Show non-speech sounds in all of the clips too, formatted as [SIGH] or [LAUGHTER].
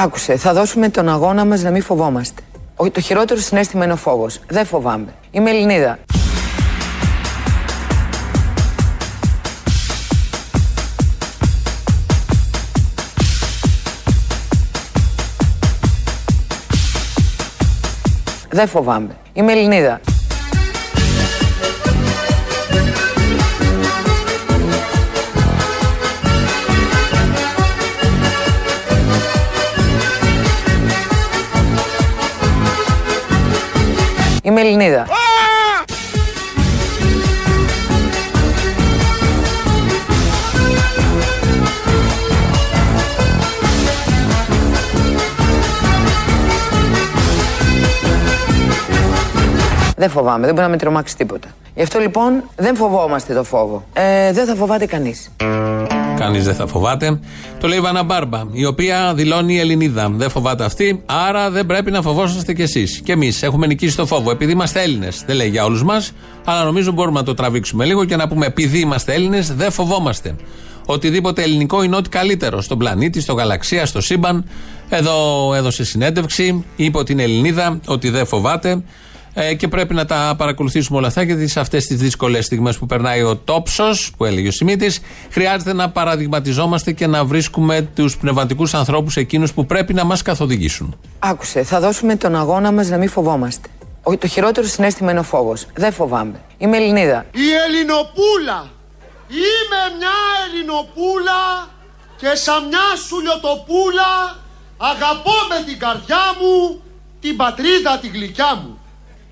Άκουσε, θα δώσουμε τον αγώνα μας να μην φοβόμαστε. Ο- Το χειρότερο συνέστημα είναι ο φόβος. Δεν φοβάμαι. Είμαι Ελληνίδα. Δεν φοβάμαι. Είμαι Ελληνίδα. Είμαι Ελληνίδα. Δεν φοβάμαι, δεν μπορεί να με τρομάξει τίποτα. Γι' αυτό λοιπόν δεν φοβόμαστε το φόβο. Ε, δεν θα φοβάται κανείς. Κανείς δεν θα φοβάται. Το λέει η Βάνα Μπάρμπα, η οποία δηλώνει Ελληνίδα. Δεν φοβάται αυτή, άρα δεν πρέπει να φοβόσαστε κι εσείς. Και εμείς έχουμε νικήσει το φόβο, επειδή είμαστε Έλληνες. Δεν λέει για όλους μας, αλλά νομίζω μπορούμε να το τραβήξουμε λίγο και να πούμε επειδή είμαστε Έλληνες, δεν φοβόμαστε. Οτιδήποτε ελληνικό είναι ό,τι καλύτερο στον πλανήτη, στο γαλαξία, στο σύμπαν. Εδώ έδωσε συνέντευξη, είπε ότι είναι Ελληνίδα, ότι δεν φοβάται. Ε, και πρέπει να τα παρακολουθήσουμε όλα αυτά γιατί σε αυτές τις δύσκολες στιγμές που περνάει ο τόψος, που έλεγε ο Σιμίτης, χρειάζεται να παραδειγματιζόμαστε και να βρίσκουμε τους πνευματικούς ανθρώπους εκείνους που πρέπει να μας καθοδηγήσουν. Άκουσε, θα δώσουμε τον αγώνα μας να μην φοβόμαστε. Ο- Το χειρότερο συνέστημα είναι ο φόβος. Δεν φοβάμαι. Είμαι Ελληνίδα. Η Ελληνοπούλα. Είμαι μια Ελληνοπούλα και σαν μια σουλιοτοπούλα αγαπώ με την καρδιά μου την πατρίδα τη γλυκιά μου.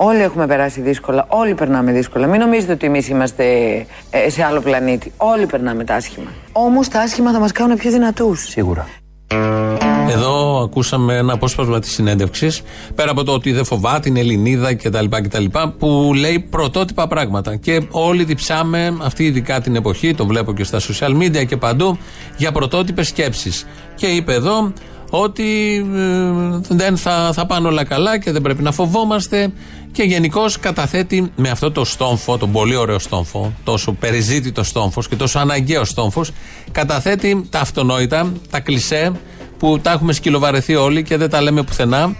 Όλοι έχουμε περάσει δύσκολα. Όλοι περνάμε δύσκολα. Μην νομίζετε ότι εμείς είμαστε ε, σε άλλο πλανήτη. Όλοι περνάμε τα άσχημα. Όμως τα άσχημα θα μας κάνουν πιο δυνατούς. Σίγουρα. Εδώ ακούσαμε ένα απόσπασμα της συνέντευξης, πέρα από το ότι δεν φοβάται την Ελληνίδα κτλ. κτλ που λέει πρωτότυπα πράγματα. Και όλοι διψάμε, αυτή ειδικά την εποχή, το βλέπω και στα social media και παντού, για πρωτότυπες σκέψεις. Και είπε εδώ ότι ε, δεν θα, θα πάνε όλα καλά και δεν πρέπει να φοβόμαστε. Και γενικώ καταθέτει με αυτό το στόμφο, τον πολύ ωραίο στόμφο, τόσο περιζήτητο στόμφος και τόσο αναγκαίο στόμφος, καταθέτει τα αυτονόητα, τα κλισέ που τα έχουμε σκυλοβαρεθεί όλοι και δεν τα λέμε πουθενά.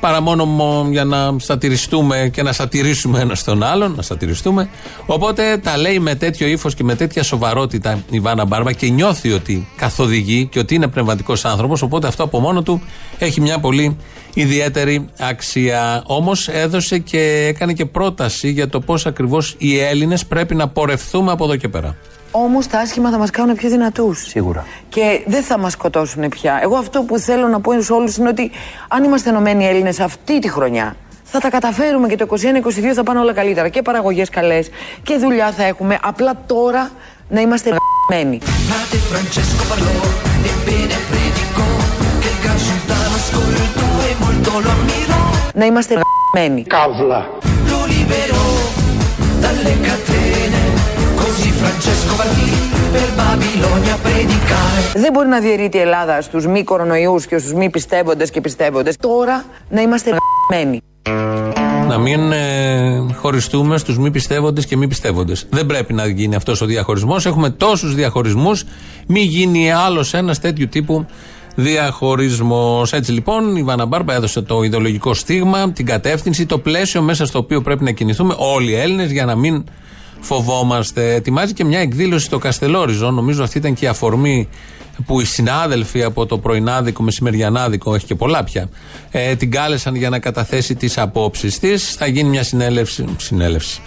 Παρά μόνο μο- για να σατυριστούμε και να σατυρίσουμε ένα τον άλλον, να σατυριστούμε. Οπότε τα λέει με τέτοιο ύφος και με τέτοια σοβαρότητα η Βάνα Μπάρμπα και νιώθει ότι καθοδηγεί και ότι είναι πνευματικός άνθρωπος. Οπότε αυτό από μόνο του έχει μια πολύ ιδιαίτερη αξία. Όμως έδωσε και έκανε και πρόταση για το πώς ακριβώς οι Έλληνες πρέπει να πορευθούμε από εδώ και πέρα. Όμως τα άσχημα θα μας κάνουν πιο δυνατούς. Σίγουρα. Και δεν θα μας σκοτώσουν πια. Εγώ αυτό που θέλω να πω σε όλους είναι ότι αν είμαστε ενωμένοι Έλληνες αυτή τη χρονιά, θα τα καταφέρουμε και το 21-22 θα πάνε όλα καλύτερα. Και παραγωγές καλές και δουλειά θα έχουμε. Απλά τώρα να είμαστε μένοι. Frate Francesco parlò ebbene predicò che il gran sultano ascoltò e molto lo ammirò Να είμαστε μένοι. lo liberò dalle catene così Francesco partì per Babilonia a predicare Δεν μπορεί να διαιρείται η Ελλάδα στους μη κορονοϊούς και στους μη πιστεύοντες και πιστεύοντες. Τώρα να είμαστε μένοι. Να μην ε, χωριστούμε στους μη πιστεύοντες και μη πιστεύοντες. Δεν πρέπει να γίνει αυτός ο διαχωρισμός. Έχουμε τόσους διαχωρισμούς. Μην γίνει άλλος ένας τέτοιου τύπου διαχωρισμός. Έτσι λοιπόν η Βάνα Μπάρμπα έδωσε το ιδεολογικό στίγμα, την κατεύθυνση, το πλαίσιο μέσα στο οποίο πρέπει να κινηθούμε όλοι οι Έλληνες για να μην φοβόμαστε. Ετοιμάζει και μια εκδήλωση στο Καστελόριζο. Νομίζω αυτή ήταν και η αφορμή που οι συνάδελφοι από το πρωινάδικο, μεσημεριανάδικο, έχει και πολλά πια, ε, την κάλεσαν για να καταθέσει τις απόψεις της. Θα γίνει μια συνέλευση. Συνέλευση.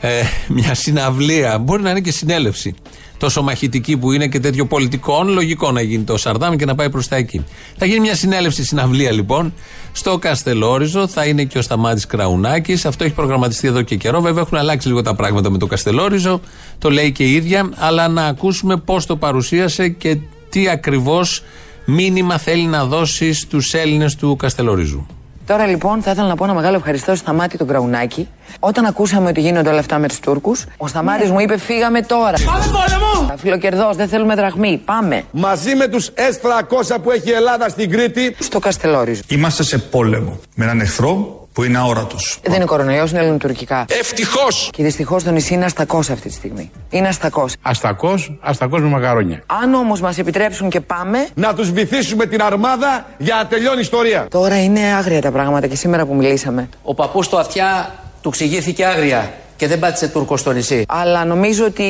Ε, [LAUGHS] μια συναυλία. Μπορεί να είναι και συνέλευση. Τόσο μαχητική που είναι και τέτοιο πολιτικό, λογικό να γίνει το Σαρδάμ και να πάει προς τα εκεί. Θα γίνει μια συνέλευση συναυλία λοιπόν στο Καστελόριζο. Θα είναι και ο Σταμάτης Κραουνάκης. Αυτό έχει προγραμματιστεί εδώ και καιρό. Βέβαια έχουν αλλάξει λίγο τα πράγματα με το Καστελόριζο. Το λέει και η ίδια. Αλλά να ακούσουμε πώς το παρουσίασε και τι ακριβώς μήνυμα θέλει να δώσει στους Έλληνες του Καστελορίζου. Τώρα λοιπόν θα ήθελα να πω ένα μεγάλο ευχαριστώ στο Σταμάτη τον Κραουνάκη. Όταν ακούσαμε ότι γίνονται όλα αυτά με τους Τούρκους, ο Σταμάτης μου είπε: Φύγαμε τώρα. Πάμε πόλεμο! Φιλοκερδός, δεν θέλουμε δραχμή. Πάμε. Μαζί με τους S300 που έχει η Ελλάδα στην Κρήτη Στο Καστελόριζο. Είμαστε σε πόλεμο με έναν εχθρό που είναι αόρατος. Δεν είναι κορονοϊός, είναι ελληνοτουρκικά. Ευτυχώς! Και δυστυχώς το νησί είναι αστακός αυτή τη στιγμή. Είναι αστακός. Αστακός, αστακός με μακαρόνια. Αν όμως μας επιτρέψουν και πάμε, Να τους βυθίσουμε την αρμάδα για να τελειώνει η ιστορία. τώρα είναι άγρια τα πράγματα και σήμερα που μιλήσαμε. Ο παππούς στο αυτιά του ξηγήθηκε άγρια και δεν πάτησε Τούρκο στο νησί. Αλλά νομίζω ότι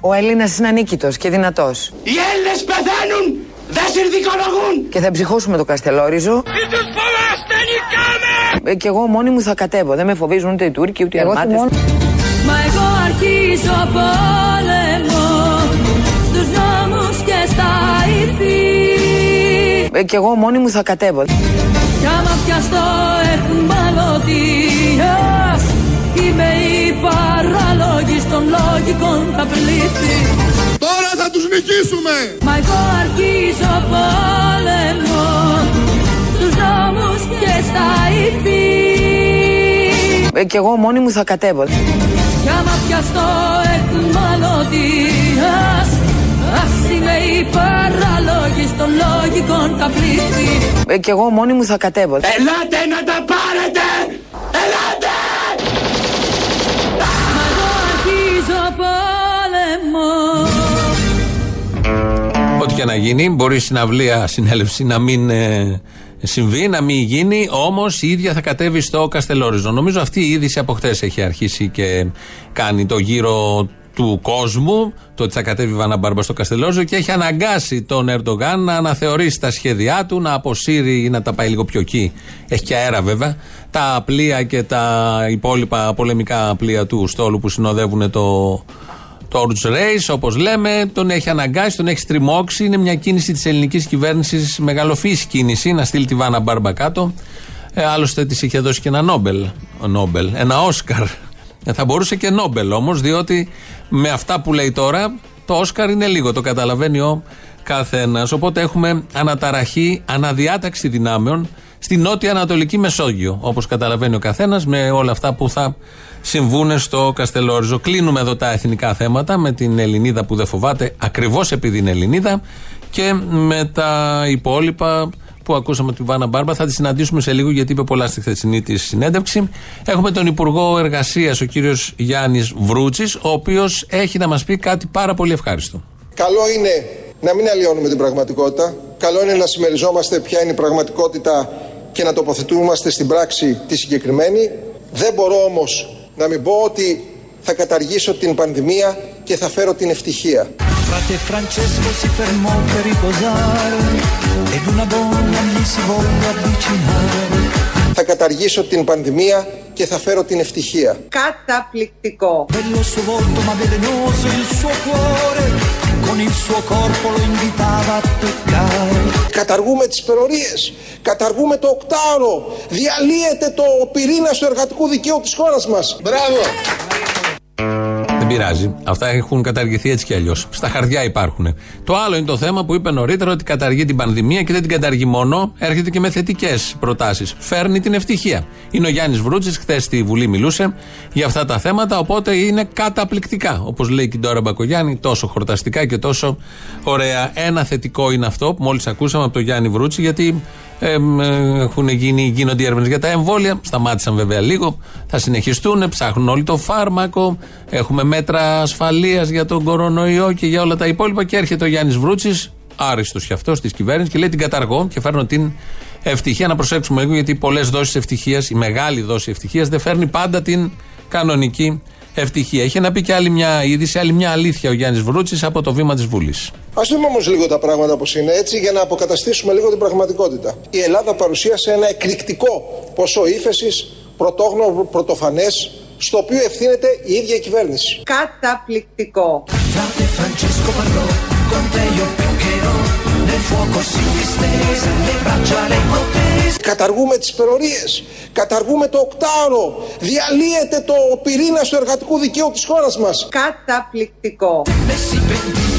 ο Έλληνας είναι ανίκητος και δυνατός. Οι Έλληνες πεθαίνουν! Δεν συνδικολογούν! Και θα ψυχώσουμε το Καστελόριζο. Ε, Και εγώ μόνη μου θα κατέβω. Δεν με φοβίζουν ούτε οι Τούρκοι ούτε οι Αρμάτε. Μα εγώ αρχίζω πόλεμο στους νόμους και στα ηθή Και εγώ μόνη μου θα κατέβω. Κι άμα πιαστώ εχμαλωτίας Είμαι η παράλογη των λογικών τα πλήθη Τώρα θα τους νικήσουμε! Μα εγώ αρχίζω πόλεμο στους νόμους και στα ηθή Ε, Και εγώ μόνη μου θα κατέβω. Κι άμα πιαστώ εχμαλωτίας Ας είναι η παράλογη των λογικών τα πλήθη Ε, Και εγώ μόνη μου θα κατέβω. Ελάτε να τα πάρετε! Ελάτε! Μα εγώ αρχίζω πόλεμο Ό,τι και να γίνει, μπορεί η συναυλία, συνέλευση να μην ε, συμβεί, να μην γίνει, όμως η ίδια θα κατέβει στο Καστελόριζο. Νομίζω αυτή η είδηση από χτε έχει αρχίσει και κάνει το γύρο του κόσμου, το ότι θα κατέβει η Βάνα Μπάρμπα στο Καστελόριζο και έχει αναγκάσει τον Ερντογάν να αναθεωρήσει τα σχέδιά του, να αποσύρει ή να τα πάει λίγο πιο εκεί. Έχει και αέρα βέβαια. Τα πλοία και τα υπόλοιπα πολεμικά πλοία του στόλου που συνοδεύουν το, το Orange Race, όπως λέμε, τον έχει αναγκάσει, τον έχει στριμώξει. Είναι μια κίνηση της ελληνικής κυβέρνησης, μεγαλοφύση κίνηση, να στείλει τη Βάνα Μπάρμπα κάτω. Ε, άλλωστε της είχε δώσει και ένα Νόμπελ, Νόμπελ ένα Όσκαρ. Ε, θα μπορούσε και Νόμπελ όμως, διότι με αυτά που λέει τώρα, το Όσκαρ είναι λίγο, το καταλαβαίνει ο καθένας. Οπότε έχουμε αναταραχή, αναδιάταξη δυνάμεων στη νότια Ανατολική Μεσόγειο. Όπως καταλαβαίνει ο καθένας, με όλα αυτά που θα συμβούν στο Καστελόριζο. Κλείνουμε εδώ τα εθνικά θέματα με την Ελληνίδα που δεν φοβάται, ακριβώς επειδή είναι Ελληνίδα, και με τα υπόλοιπα που ακούσαμε τη Βάνα Μπάρμπα. Θα τη συναντήσουμε σε λίγο γιατί είπε πολλά στη χθεσινή της συνέντευξη. Έχουμε τον Υπουργό Εργασίας, ο κύριος Γιάννης Βρούτσης, ο οποίος έχει να μας πει κάτι πάρα πολύ ευχάριστο. Καλό είναι να μην αλλοιώνουμε την πραγματικότητα. Καλό είναι να συμμεριζόμαστε ποια είναι η πραγματικότητα και να τοποθετούμαστε στην πράξη τη συγκεκριμένη. Δεν μπορώ όμως να μην πω ότι θα καταργήσω την πανδημία και θα φέρω την ευτυχία. Frate Francesco si fermò per riposare ed una donna gli si volle avvicinare. Θα καταργήσω την πανδημία και θα φέρω την ευτυχία. Καταπληκτικό. Bello il suo volto ma velenoso il suo cuore, con il suo corpo lo invitava a toccare. Καταργούμε τις υπερορίες, καταργούμε το οκτάωρο, διαλύεται το πυρήνα του εργατικού δικαίου της χώρας μας. Μπράβο! Δεν πειράζει. Αυτά έχουν καταργηθεί έτσι κι αλλιώς. Στα χαρτιά υπάρχουν. Το άλλο είναι το θέμα που είπε νωρίτερα ότι καταργεί την πανδημία και δεν την καταργεί μόνο, έρχεται και με θετικές προτάσεις. Φέρνει την ευτυχία. Είναι ο Γιάννης Βρούτσης, χθες στη Βουλή μιλούσε για αυτά τα θέματα, οπότε είναι καταπληκτικά. Όπως λέει και η Ντόρα Μπακογιάννη, τόσο χορταστικά και τόσο ωραία. Ένα θετικό είναι αυτό που μόλις ακούσαμε από τον Γιάννη Βρούτση, γιατί ε, ε, έχουν γίνει, γίνονται οι έρευνες για τα εμβόλια. Σταμάτησαν βέβαια λίγο. Θα συνεχιστούν. Ψάχνουν όλοι το φάρμακο. Έχουμε μέτρα ασφαλείας για τον κορονοϊό και για όλα τα υπόλοιπα. Και έρχεται ο Γιάννης Βρούτσης, άριστος κι αυτό τη κυβέρνηση, και λέει την καταργώ και φέρνω την ευτυχία. Να προσέξουμε λίγο γιατί πολλές δόσεις ευτυχίας, η μεγάλη δόση ευτυχίας δεν φέρνει πάντα την κανονική ευτυχία. Είχε να πει και άλλη μια είδηση, άλλη μια αλήθεια ο Γιάννης Βρούτση από το βήμα της Βουλής. Α δούμε όμως λίγο τα πράγματα όπως είναι έτσι για να αποκαταστήσουμε λίγο την πραγματικότητα. Η Ελλάδα παρουσίασε ένα εκρηκτικό ποσό ύφεσης, πρωτόγνωρο, πρωτοφανές, στο οποίο ευθύνεται η ίδια η κυβέρνηση. Καταπληκτικό. Καταργούμε τις υπερορίες, καταργούμε το οκτάωρο, διαλύεται το πυρήνα του εργατικού δικαίου της χώρας μας. Καταπληκτικό. E si pentì,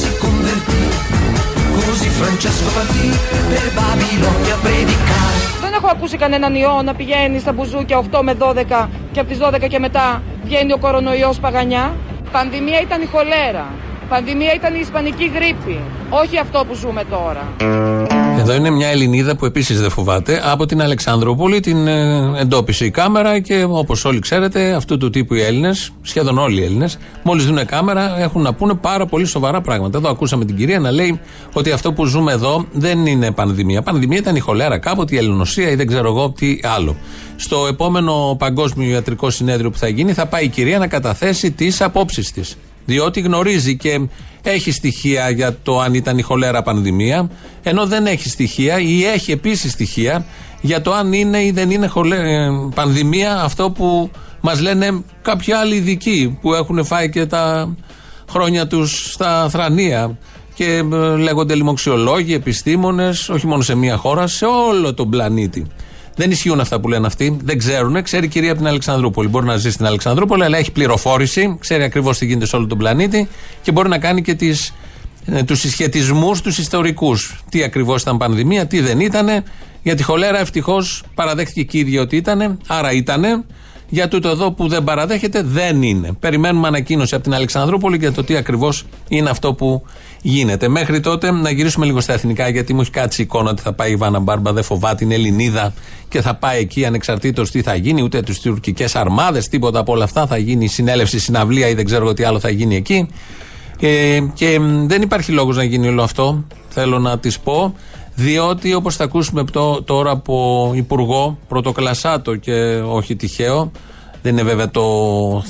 si convertì, così Francesco partì per Babilonia a predicare. Δεν έχω ακούσει κανέναν ιό να πηγαίνει στα μπουζούκια 8 με 12 και από τις 12 και μετά βγαίνει ο κορονοϊός παγανιά. Πανδημία ήταν η χολέρα. Πανδημία ήταν η ισπανική γρήπη. Όχι αυτό που ζούμε τώρα. Εδώ είναι μια Ελληνίδα που επίσης δεν φοβάται. Από την Αλεξανδρούπολη την ε, εντόπισε η κάμερα και όπως όλοι ξέρετε, αυτού του τύπου οι Έλληνες, σχεδόν όλοι οι Έλληνες, μόλις δουν κάμερα έχουν να πούνε πάρα πολύ σοβαρά πράγματα. Εδώ ακούσαμε την κυρία να λέει ότι αυτό που ζούμε εδώ δεν είναι πανδημία. Πανδημία ήταν η χολέρα κάποτε, η ελληνοσία ή δεν ξέρω εγώ τι άλλο. Στο επόμενο Παγκόσμιο Ιατρικό Συνέδριο που θα γίνει, θα πάει η κυρία να καταθέσει τις απόψεις της. Διότι γνωρίζει και έχει στοιχεία για το αν ήταν η χολέρα πανδημία, ενώ δεν έχει στοιχεία ή έχει επίσης στοιχεία για το αν είναι ή δεν είναι χολέ, πανδημία αυτό που μας λένε κάποιοι άλλοι ειδικοί που έχουν φάει και τα χρόνια τους στα θρανία και ε, λέγονται λοιμοξιολόγοι, επιστήμονες, όχι μόνο σε μία χώρα, σε όλο τον πλανήτη. Δεν ισχύουν αυτά που λένε αυτοί. Δεν ξέρουν. Ξέρει η κυρία από την Αλεξανδρούπολη. Μπορεί να ζει στην Αλεξανδρούπολη, αλλά έχει πληροφόρηση. Ξέρει ακριβώς τι γίνεται σε όλο τον πλανήτη και μπορεί να κάνει και τις, ε, τους συσχετισμούς τους ιστορικούς. Τι ακριβώς ήταν πανδημία, τι δεν ήταν. Για τη χολέρα ευτυχώς παραδέχτηκε και η ίδια ότι ήταν. Άρα ήταν. Για τούτο εδώ που δεν παραδέχεται δεν είναι. Περιμένουμε ανακοίνωση από την Αλεξανδρούπολη για το τι ακριβώς είναι αυτό που γίνεται. Μέχρι τότε να γυρίσουμε λίγο στα εθνικά, γιατί μου έχει κάτσει η εικόνα ότι θα πάει η Βάνα Μπάρμπα, δεν φοβάται, την Ελληνίδα και θα πάει εκεί ανεξαρτήτως τι θα γίνει, ούτε τις τουρκικές αρμάδες, τίποτα από όλα αυτά. Θα γίνει συνέλευση, συναυλία ή δεν ξέρω τι άλλο θα γίνει εκεί. Ε, και δεν υπάρχει λόγος να γίνει όλο αυτό, θέλω να της πω. Διότι όπως θα ακούσουμε τώρα από Υπουργό Πρωτοκλασάτο και όχι τυχαίο, δεν είναι βέβαια το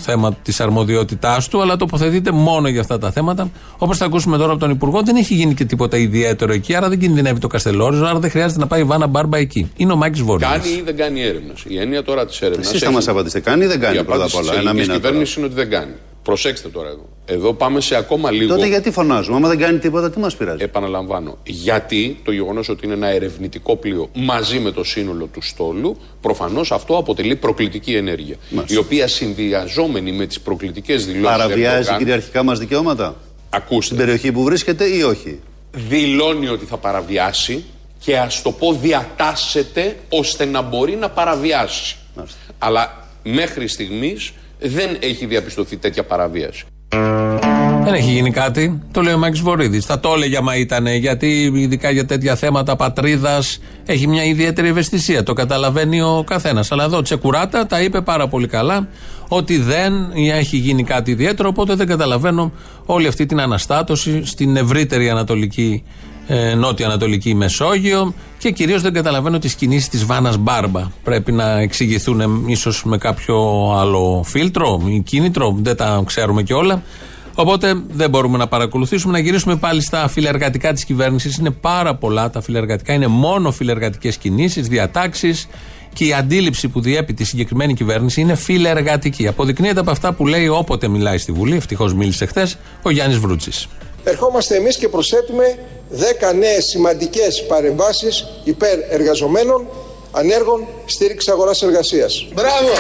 θέμα της αρμοδιότητάς του, αλλά τοποθετείται μόνο για αυτά τα θέματα. Όπως θα ακούσουμε τώρα από τον Υπουργό, δεν έχει γίνει και τίποτα ιδιαίτερο εκεί, άρα δεν κινδυνεύει το Καστελόριζο, άρα δεν χρειάζεται να πάει η Βάνα Μπάρμπα εκεί. Είναι ο Μάκης Βόρεια. Κάνει ή δεν κάνει έρευνα. Η έννοια τώρα της έρευνας. Εσείς θα μας απαντήσετε, κάνει ή δεν κάνει πρώτα απ' όλα. Η κυβέρνησης είναι ότι δεν κάνει. Προσέξτε τώρα εδώ. Εδώ πάμε σε ακόμα λίγο. Τότε γιατί φωνάζουμε, άμα δεν κάνει τίποτα, τι μας πειράζει; Επαναλαμβάνω. Γιατί το γεγονός ότι είναι ένα ερευνητικό πλοίο μαζί με το σύνολο του στόλου, προφανώς αυτό αποτελεί προκλητική ενέργεια. Η οποία συνδυαζόμενη με τις προκλητικές δηλώσεις. Παραβιάζει κυριαρχικά μας δικαιώματα; Ακούστε. Στην περιοχή που βρίσκεται ή όχι; Δηλώνει ότι θα παραβιάσει και ας το πω διατάσσεται ώστε να μπορεί να παραβιάσει. Αλλά μέχρι στιγμής δεν έχει διαπιστωθεί τέτοια παραβίαση. Δεν έχει γίνει κάτι. Το λέει ο Μάκη Βορύδης. Θα το έλεγε άμα ήταν. Γιατί ειδικά για τέτοια θέματα πατρίδας έχει μια ιδιαίτερη ευαισθησία. Το καταλαβαίνει ο καθένας. Αλλά εδώ Τσεκουράτα τα είπε πάρα πολύ καλά ότι δεν έχει γίνει κάτι ιδιαίτερο. Οπότε δεν καταλαβαίνω όλη αυτή την αναστάτωση στην ευρύτερη ανατολική ε, νότια-ανατολική Μεσόγειο και κυρίως δεν καταλαβαίνω τις κινήσεις της Βάνας Μπάρμπα. Πρέπει να εξηγηθούν ίσως με κάποιο άλλο φίλτρο ή κίνητρο, δεν τα ξέρουμε και όλα. Οπότε δεν μπορούμε να παρακολουθήσουμε. Να γυρίσουμε πάλι στα φιλεργατικά της κυβέρνησης. Είναι πάρα πολλά τα φιλεργατικά. Είναι μόνο φιλεργατικές κινήσεις, διατάξεις και η αντίληψη που διέπει τη συγκεκριμένη κυβέρνηση είναι φιλεργατική. Αποδεικνύεται από αυτά που λέει όποτε μιλάει στη Βουλή. Ευτυχώς μίλησε χθες ο Γιάννης Βρούτσης. Ερχόμαστε εμείς και προσθέτουμε 10 νέες σημαντικές παρεμβάσεις υπέρ εργαζομένων, ανέργων, στήριξη αγοράς εργασίας. Μπράβο!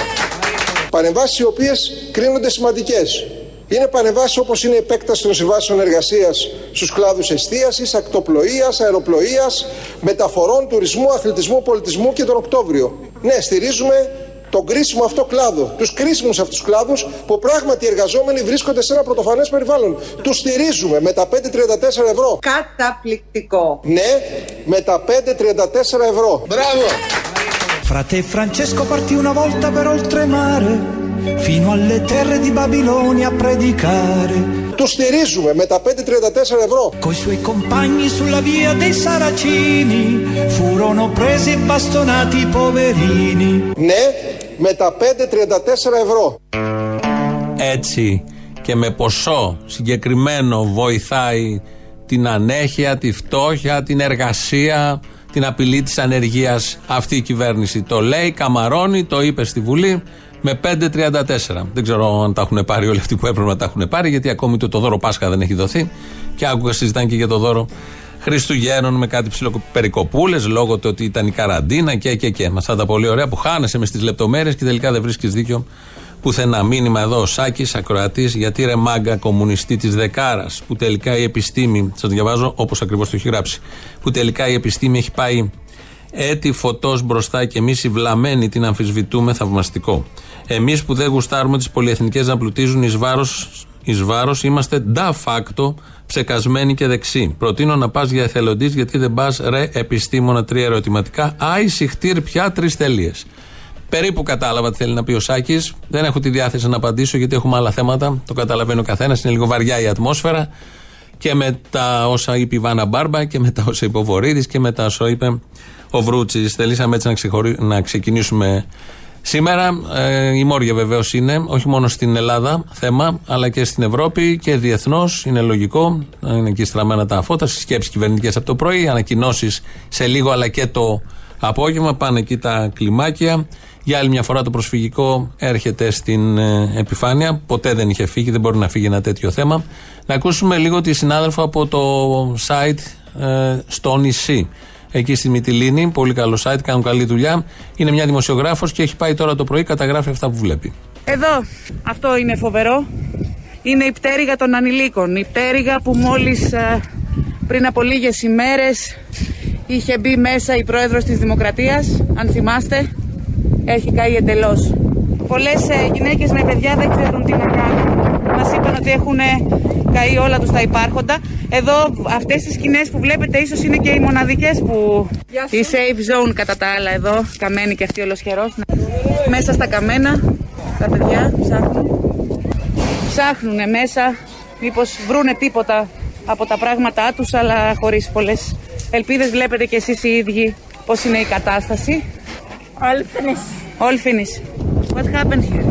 Παρεμβάσεις οι οποίες κρίνονται σημαντικές. Είναι παρεμβάσεις όπως είναι η επέκταση των συμβάσεων εργασίας στους κλάδους εστίασης, ακτοπλοείας, αεροπλοείας, μεταφορών, τουρισμού, αθλητισμού, πολιτισμού και τον Οκτώβριο. Ναι, στηρίζουμε τον κρίσιμο αυτό κλάδο, τους κρίσιμους αυτούς κλάδους που πράγματι οι εργαζόμενοι βρίσκονται σε ένα πρωτοφανές περιβάλλον. Τους στηρίζουμε με τα 5,34 ευρώ. Καταπληκτικό. Ναι, με τα 5,34 ευρώ. Μπράβο! Frate Francesco partì una volta per oltremare fino alle terre di Babilonia a predicare. Του στηρίζουμε με τα 5,34 ευρώ. Coi suoi compagni sulla via dei Saracini furono presi e bastonati i poverini. Ναι, με τα 5,34 ευρώ. Έτσι και με ποσό συγκεκριμένο βοηθάει την ανέχεια, τη φτώχεια, την εργασία, την απειλή της ανεργίας αυτή η κυβέρνηση. Το λέει, καμαρώνει, το είπε στη Βουλή με 5,34. Δεν ξέρω αν τα έχουν πάρει όλοι αυτοί που έπρεπε να τα έχουν πάρει, γιατί ακόμη το, το δώρο Πάσχα δεν έχει δοθεί. Και άκουγα συζητάνε και για το δώρο Χριστουγέννων με κάτι ψιλοπερικοπούλε λόγω του ότι ήταν η καραντίνα και και και. Με αυτά τα πολύ ωραία που χάνεσαι μες στι λεπτομέρειες και τελικά δεν βρίσκεις δίκιο πουθενά. Μήνυμα εδώ ο Σάκης, ακροατής, γιατί ρε μάγκα κομμουνιστή της Δεκάρας, που τελικά η επιστήμη, σας διαβάζω όπως ακριβώς το έχει γράψει, που τελικά η επιστήμη έχει πάει Έτη φωτός μπροστά και εμείς οι βλαμμένοι την αμφισβητούμε, θαυμαστικό. Εμείς που δεν γουστάρουμε τις πολυεθνικές να πλουτίζουν εις βάρος εις βάρος, είμαστε de facto ψεκασμένοι και δεξί. Προτείνω να πας για εθελοντής, γιατί δεν πας ρε επιστήμονα τρία ερωτηματικά. Άι χτύρ πια τρεις τελείε. Περίπου κατάλαβα τι θέλει να πει ο Σάκης. Δεν έχω τη διάθεση να απαντήσω γιατί έχουμε άλλα θέματα. Το καταλαβαίνει ο καθένας. Είναι λίγο βαριά η ατμόσφαιρα. Και με τα όσα είπε η Βάνα Μπάρμπα και με τα όσα είπε ο Βορύδης και με τα όσα είπε ο Βρούτση. Θελήσαμε έτσι να, ξεχωρί... να ξεκινήσουμε σήμερα. Ε, η Μόρια βεβαίως είναι, όχι μόνο στην Ελλάδα θέμα, αλλά και στην Ευρώπη και διεθνώς. Είναι λογικό. Είναι εκεί στραμμένα τα φώτα. Σκέψει κυβερνητικές από το πρωί, ανακοινώσεις σε λίγο, αλλά και το απόγευμα. Πάνε εκεί τα κλιμάκια. Για άλλη μια φορά το προσφυγικό έρχεται στην ε, επιφάνεια. Ποτέ δεν είχε φύγει, δεν μπορεί να φύγει ένα τέτοιο θέμα. Να ακούσουμε λίγο τη συνάδελφο από το site ε, στο νησί. Εκεί στη Μυτιλίνη, πολύ καλό site, κάνουν καλή δουλειά. Είναι μια δημοσιογράφος και έχει πάει τώρα το πρωί, καταγράφει αυτά που βλέπει. Εδώ, αυτό είναι φοβερό. Είναι η πτέρυγα των ανηλίκων. Η πτέρυγα που μόλις ε, πριν από λίγες ημέρες είχε μπει μέσα η πρόεδρος της Δημοκρατίας, αν θυμάστε, έχει καεί εντελώς. Πολλές ε, γυναίκες με παιδιά δεν ξέρουν τι να κάνουν. Μας είπαν ότι έχουν ε, καεί όλα τους τα υπάρχοντα. Εδώ αυτές τις σκηνές που βλέπετε ίσως είναι και οι μοναδικές που... Η safe zone κατά τα άλλα εδώ, καμένη και αυτή ολοσχερός. Μέσα στα καμένα, τα παιδιά ψάχνουν. Ψάχνουν μέσα, μήπως βρούνε τίποτα από τα πράγματά τους, αλλά χωρίς πολλές ελπίδες. Βλέπετε και εσείς οι ίδιοι πώς είναι η κατάσταση. All finished. All finished. What happened here?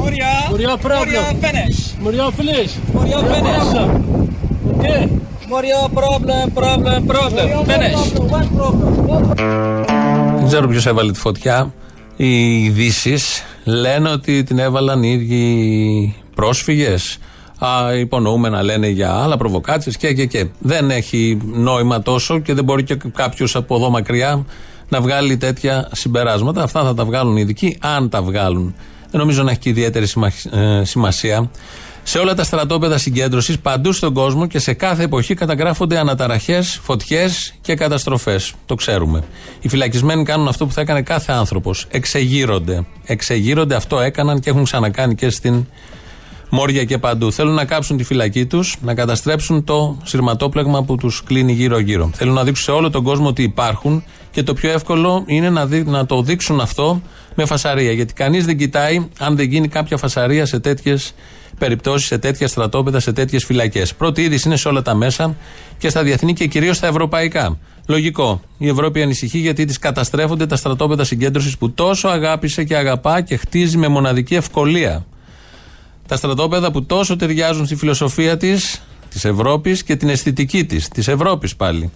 Moria. Moria problem. Moria finish. Moria finish. Moria finish. Okay. Moria problem, problem, problem. Finish. What problem? Δεν ξέρω ποιος έβαλε τη φωτιά. Οι ειδήσεις λένε ότι την έβαλαν οι ίδιοι πρόσφυγες. Υπονοούμε να λένε για άλλα προβοκάτσίε και, και, και. Δεν έχει νόημα τόσο και δεν μπορεί και κάποιος από εδώ μακριά να βγάλει τέτοια συμπεράσματα. Αυτά θα τα βγάλουν οι ειδικοί, αν τα βγάλουν. Δεν νομίζω να έχει και ιδιαίτερη ε, σημασία. Σε όλα τα στρατόπεδα συγκέντρωσης, παντού στον κόσμο και σε κάθε εποχή καταγράφονται αναταραχές, φωτιές και καταστροφές. Το ξέρουμε. Οι φυλακισμένοι κάνουν αυτό που θα έκανε κάθε άνθρωπος. Εξεγείρονται. Εξεγείρονται, αυτό έκαναν και έχουν ξανακάνει και στην Μόρια και παντού. Θέλουν να κάψουν τη φυλακή τους, να καταστρέψουν το σειρματόπλεγμα που τους κλείνει γύρω-γύρω. Θέλουν να δείξουν σε όλο τον κόσμο ότι υπάρχουν και το πιο εύκολο είναι να, δει, να το δείξουν αυτό με φασαρία. Γιατί κανείς δεν κοιτάει αν δεν γίνει κάποια φασαρία σε τέτοιες περιπτώσεις, σε τέτοια στρατόπεδα, σε τέτοιες φυλακές. Πρώτη είδηση είναι σε όλα τα μέσα και στα διεθνή και κυρίως στα ευρωπαϊκά. Λογικό. Η Ευρώπη ανησυχεί γιατί της καταστρέφονται τα στρατόπεδα συγκέντρωσης που τόσο αγάπησε και αγαπά και χτίζει με μοναδική ευκολία. Τα στρατόπεδα που τόσο ταιριάζουν στη φιλοσοφία της, της Ευρώπης και την αισθητική της, της Ευρώπης πάλι.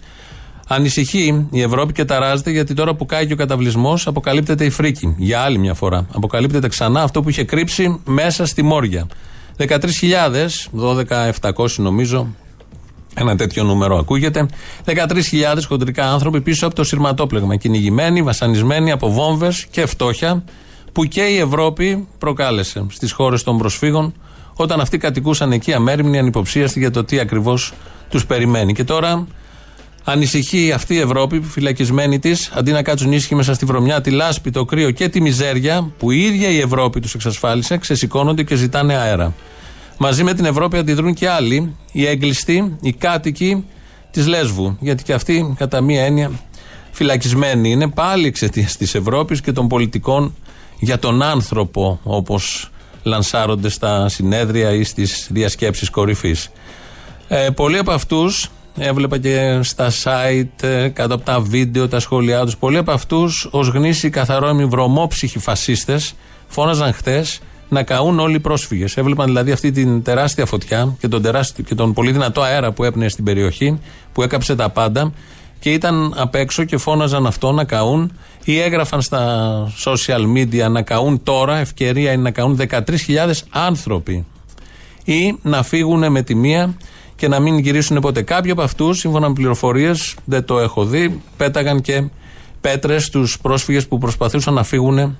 Ανησυχεί η Ευρώπη και ταράζεται γιατί τώρα που κάει και ο καταβλισμός αποκαλύπτεται η φρίκη. Για άλλη μια φορά. Αποκαλύπτεται ξανά αυτό που είχε κρύψει μέσα στη Μόρια. 13.000, 12.700 νομίζω, ένα τέτοιο νούμερο ακούγεται. 13.000 χοντρικά άνθρωποι πίσω από το σειρματόπλεγμα. Κυνηγημένοι, βασανισμένοι από βόμβες και φτώχεια που και η Ευρώπη προκάλεσε στις χώρες των προσφύγων όταν αυτοί κατοικούσαν εκεί αμέριμνοι, ανυποψίαστοι για το τι ακριβώς τους περιμένει. Και τώρα ανησυχεί αυτή η Ευρώπη, φυλακισμένη της, αντί να κάτσουν ήσυχοι μέσα στη βρωμιά, τη λάσπη, το κρύο και τη μιζέρια που η ίδια η Ευρώπη τους εξασφάλισε, ξεσηκώνονται και ζητάνε αέρα. Μαζί με την Ευρώπη αντιδρούν και άλλοι, οι έγκλειστοι, οι κάτοικοι της Λέσβου. Γιατί και αυτοί, κατά μία έννοια, φυλακισμένοι είναι πάλι εξαιτίας της Ευρώπης και των πολιτικών για τον άνθρωπο, όπως λανσάρονται στα συνέδρια ή στις διασκέψεις κορυφής. Ε, πολλοί από αυτούς, έβλεπα και στα site, ε, κάτω από τα βίντεο, τα σχόλιά τους, πολλοί από αυτούς ως γνήσιοι καθαρόμοι βρωμόψυχοι φασίστες φώναζαν χθε να καούν όλοι οι πρόσφυγες. Έβλεπαν δηλαδή αυτή την τεράστια φωτιά και τον, τεράστιο, και τον πολύ δυνατό αέρα που έπνεε στην περιοχή, που έκαψε τα πάντα και ήταν απ' έξω και φώναζαν αυτό να καούν ή έγραφαν στα social media να καούν τώρα, ευκαιρία είναι να καούν 13.000 άνθρωποι ή να φύγουν με τη μία και να μην γυρίσουν ποτέ. Κάποιοι από αυτούς, σύμφωνα με πληροφορίες, δεν το έχω δει, πέταγαν και πέτρες στους πρόσφυγες που προσπαθούσαν να φύγουν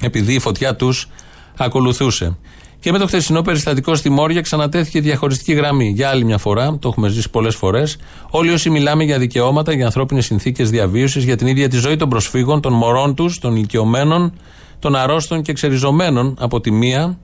επειδή η φωτιά τους ακολουθούσε. Και με το χθεσινό περιστατικό στη Μόρια ξανατέθηκε διαχωριστική γραμμή. Για άλλη μια φορά, το έχουμε ζήσει πολλές φορές. Όλοι όσοι μιλάμε για δικαιώματα, για ανθρώπινες συνθήκες διαβίωσης, για την ίδια τη ζωή των προσφύγων, των μωρών τους, των ηλικιωμένων, των αρρώστων και ξεριζωμένων από τη μία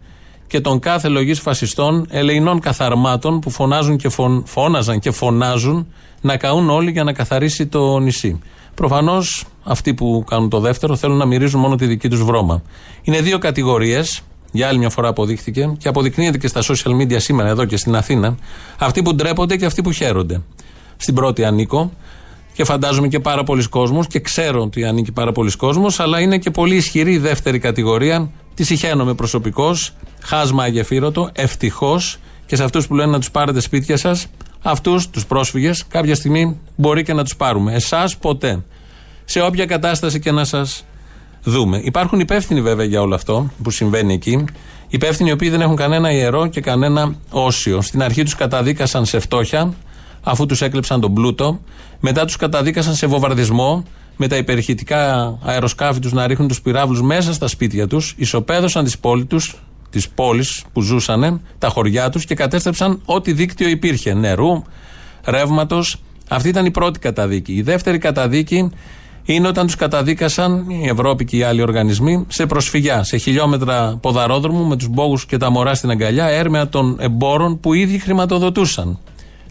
και των κάθε λογής φασιστών, ελεηνών καθαρμάτων που φωνάζουν και φων, φώναζαν και φωνάζουν να καούν όλοι για να καθαρίσει το νησί. Προφανώς αυτοί που κάνουν το δεύτερο θέλουν να μυρίζουν μόνο τη δική τους βρώμα. Είναι δύο κατηγορίες, για άλλη μια φορά αποδείχθηκε και αποδεικνύεται και στα social media σήμερα εδώ και στην Αθήνα, αυτοί που ντρέπονται και αυτοί που χαίρονται. Στην πρώτη ανήκω και φαντάζομαι και πάρα πολλοί κόσμος και ξέρω ότι ανήκει πάρα πολλοί κόσμος, αλλά είναι και πολύ ισχυρή η δεύτερη κατηγορία. Τη συχαίνομαι προσωπικώς, χάσμα αγεφύρωτο, ευτυχώς και σε αυτούς που λένε να τους πάρετε σπίτια σας, αυτούς τους πρόσφυγες, κάποια στιγμή μπορεί και να τους πάρουμε. Εσάς ποτέ. Σε όποια κατάσταση και να σας δούμε. Υπάρχουν υπεύθυνοι βέβαια για όλο αυτό που συμβαίνει εκεί. Υπεύθυνοι οι οποίοι δεν έχουν κανένα ιερό και κανένα όσιο. Στην αρχή τους καταδίκασαν σε φτώχεια, αφού τους έκλεψαν τον πλούτο. Μετά τους καταδίκασαν σε βομβαρδισμό, με τα υπερηχητικά αεροσκάφη τους να ρίχνουν τους πυράβλους μέσα στα σπίτια τους. Ισοπαίδωσαν τις πόλει τους, τις πόλεις που ζούσαν, τα χωριά τους και κατέστρεψαν ό,τι δίκτυο υπήρχε. Νερού, ρεύματος. Αυτή ήταν η πρώτη καταδίκη. Η δεύτερη καταδίκη είναι όταν τους καταδίκασαν η Ευρώπη και οι άλλοι οργανισμοί σε προσφυγιά, σε χιλιόμετρα ποδαρόδρομου με τους μπόγους και τα μωρά στην αγκαλιά, έρμεα των εμπόρων που ήδη χρηματοδοτούσαν.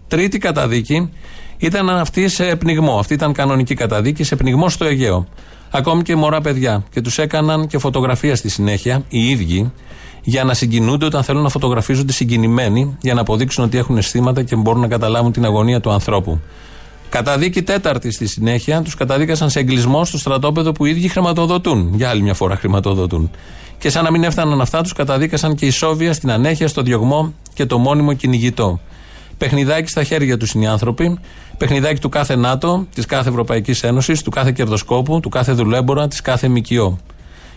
Τρίτη καταδίκη ήταν αυτή σε πνιγμό. Αυτή ήταν κανονική καταδίκη σε πνιγμό στο Αιγαίο. Ακόμη και μωρά παιδιά. Και τους έκαναν και φωτογραφία στη συνέχεια, οι ίδιοι, για να συγκινούνται όταν θέλουν να φωτογραφίζονται συγκινημένοι, για να αποδείξουν ότι έχουν αισθήματα και μπορούν να καταλάβουν την αγωνία του ανθρώπου. Καταδίκη τέταρτη στη συνέχεια, τους καταδίκασαν σε εγκλισμό στο στρατόπεδο που οι ίδιοι χρηματοδοτούν. Για άλλη μια φορά χρηματοδοτούν. Και σαν να μην έφταναν αυτά, τους καταδίκασαν και η Σόβια στην ανέχεια, στο διωγμό και το μόνιμο κυνηγητό. Παιχνιδάκι στα χέρια τους είναι οι άνθρωποι. Παιχνιδάκι του κάθε ΝΑΤΟ, της κάθε Ευρωπαϊκής Ένωσης, του κάθε κερδοσκόπου, του κάθε δουλέμπορα, της κάθε ΜΚΟ.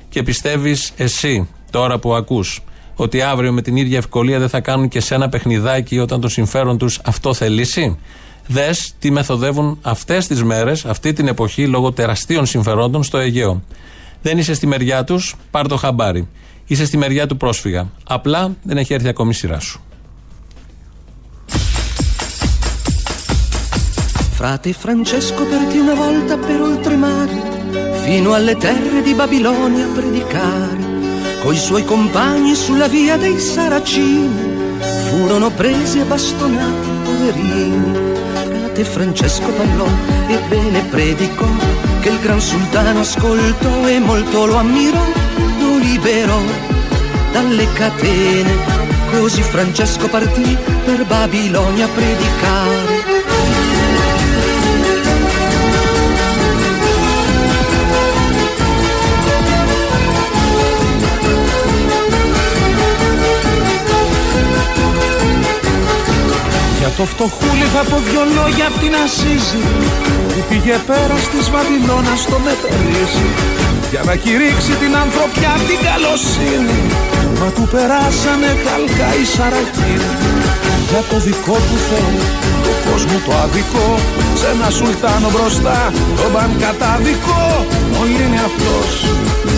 Και πιστεύεις εσύ, τώρα που ακούς, ότι αύριο με την ίδια ευκολία δεν θα κάνουν και σε ένα παιχνιδάκι όταν το συμφέρον τους αυτό θελήσει; Δες τι μεθοδεύουν αυτές τις μέρες, αυτή την εποχή, λόγω τεραστίων συμφερόντων στο Αιγαίο. Δεν είσαι στη μεριά τους, πάρ το χαμπάρι. Είσαι στη μεριά του πρόσφυγα. Απλά δεν έχει έρθει ακόμη η σειρά σου. Frate Francesco partì una volta per oltremare, fino alle terre di Babilonia a predicare. Coi suoi compagni sulla via dei Saracini furono presi e bastonati poverini. Frate Francesco parlò e bene predicò, che il gran sultano ascoltò e molto lo ammirò, lo liberò dalle catene. Così Francesco partì per Babilonia a predicare. Για το φτωχούλι θα πω δυο λόγια απ' την Ασίζη Που πήγε πέρα της Βαβυλώνας στο μετερίζει Για να κηρύξει την ανθρωπιά την καλοσύνη Μα του περάσανε καλκά οι σαρακίνοι Για το δικό του Θεό το κόσμο το αδικό Σε ένα σουλτάνο μπροστά τον παν καταδικό Όλοι είναι αυτός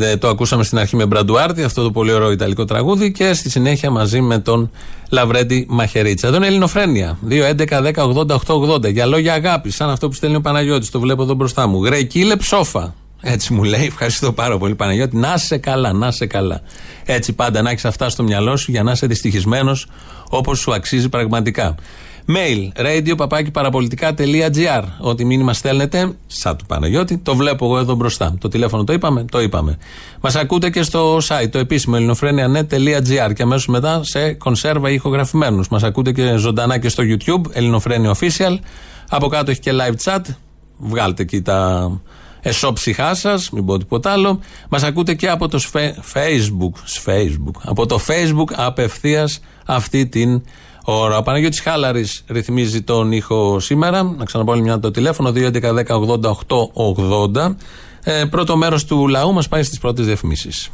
Ε, το ακούσαμε στην αρχή με Μπραντουάρτη, αυτό το πολύ ωραίο ιταλικό τραγούδι και στη συνέχεια μαζί με τον Λαβρέντη Μαχαιρίτσα. Εδώ είναι Ελληνοφρένεια. 2.11.10.80.880 για λόγια αγάπης, σαν αυτό που στέλνει ο Παναγιώτης. Το βλέπω εδώ μπροστά μου. Γκρέκίλε ψόφα. Έτσι μου λέει. Ευχαριστώ πάρα πολύ, Παναγιώτη. Να σε καλά, να σε καλά. Έτσι πάντα να έχεις αυτά στο μυαλό σου για να είσαι δυστυχισμένος όπως σου αξίζει πραγματικά. Mail radio παπάκι παραπολιτικά.gr. Ό,τι μήνυμα στέλνετε, σαν του Παναγιώτη, το βλέπω εγώ εδώ μπροστά. Το τηλέφωνο το είπαμε, το είπαμε. Μας ακούτε και στο site, το επίσημο ελληνοφρένια.net.gr και αμέσως μετά σε κονσέρβα ηχογραφημένους. Μας ακούτε και ζωντανά και στο YouTube, Ελληνοφρένια Official. Από κάτω έχει και live chat. Βγάλτε εκεί τα εσώψυχά σας, μην πω τίποτα άλλο. Μας ακούτε και από το σφε- Facebook, Facebook. Από το Facebook απευθείας αυτή την ώρα. Ο Παναγιώτης Χάλαρης ρυθμίζει τον ήχο σήμερα. Να ξαναπώ άλλη μια το τηλέφωνο 2.11.10.88.80. Ε, πρώτο μέρος του λαού μας πάει στις πρώτες διαφημίσεις.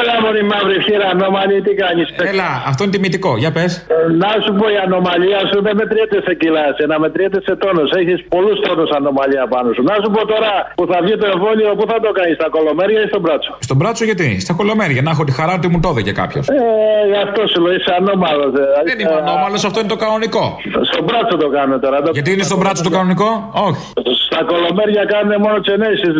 Έλα μωρή μαύρη χείρα, ανομαλή, τι κάνεις Έλα, αυτό είναι τιμητικό, για πες. Ε, Να σου πω η ανομαλία σου δεν μετριέται σε κιλά, να μετριέται σε τόνους. Έχεις πολλούς τόνους ανομαλία πάνω σου. Να σου πω τώρα που θα βγει το εμβόλιο, πού θα το κάνεις, στα κολομέρια ή στον μπράτσο; Στον μπράτσο γιατί, στα κολομέρια, να έχω τη χαρά ότι μου το έδωκε κάποιος. Ε, γι' αυτό σου λέω, είσαι ανώμαλος. ε. Δεν είμαι ανώμαλος, αυτό είναι το κανονικό. Στον μπράτσο το κάνω τώρα. το- Γιατί είναι στον μπράτσο το κανονικό, όχι. Στα κολομέρια κάνουν μόνο τσενέσεις.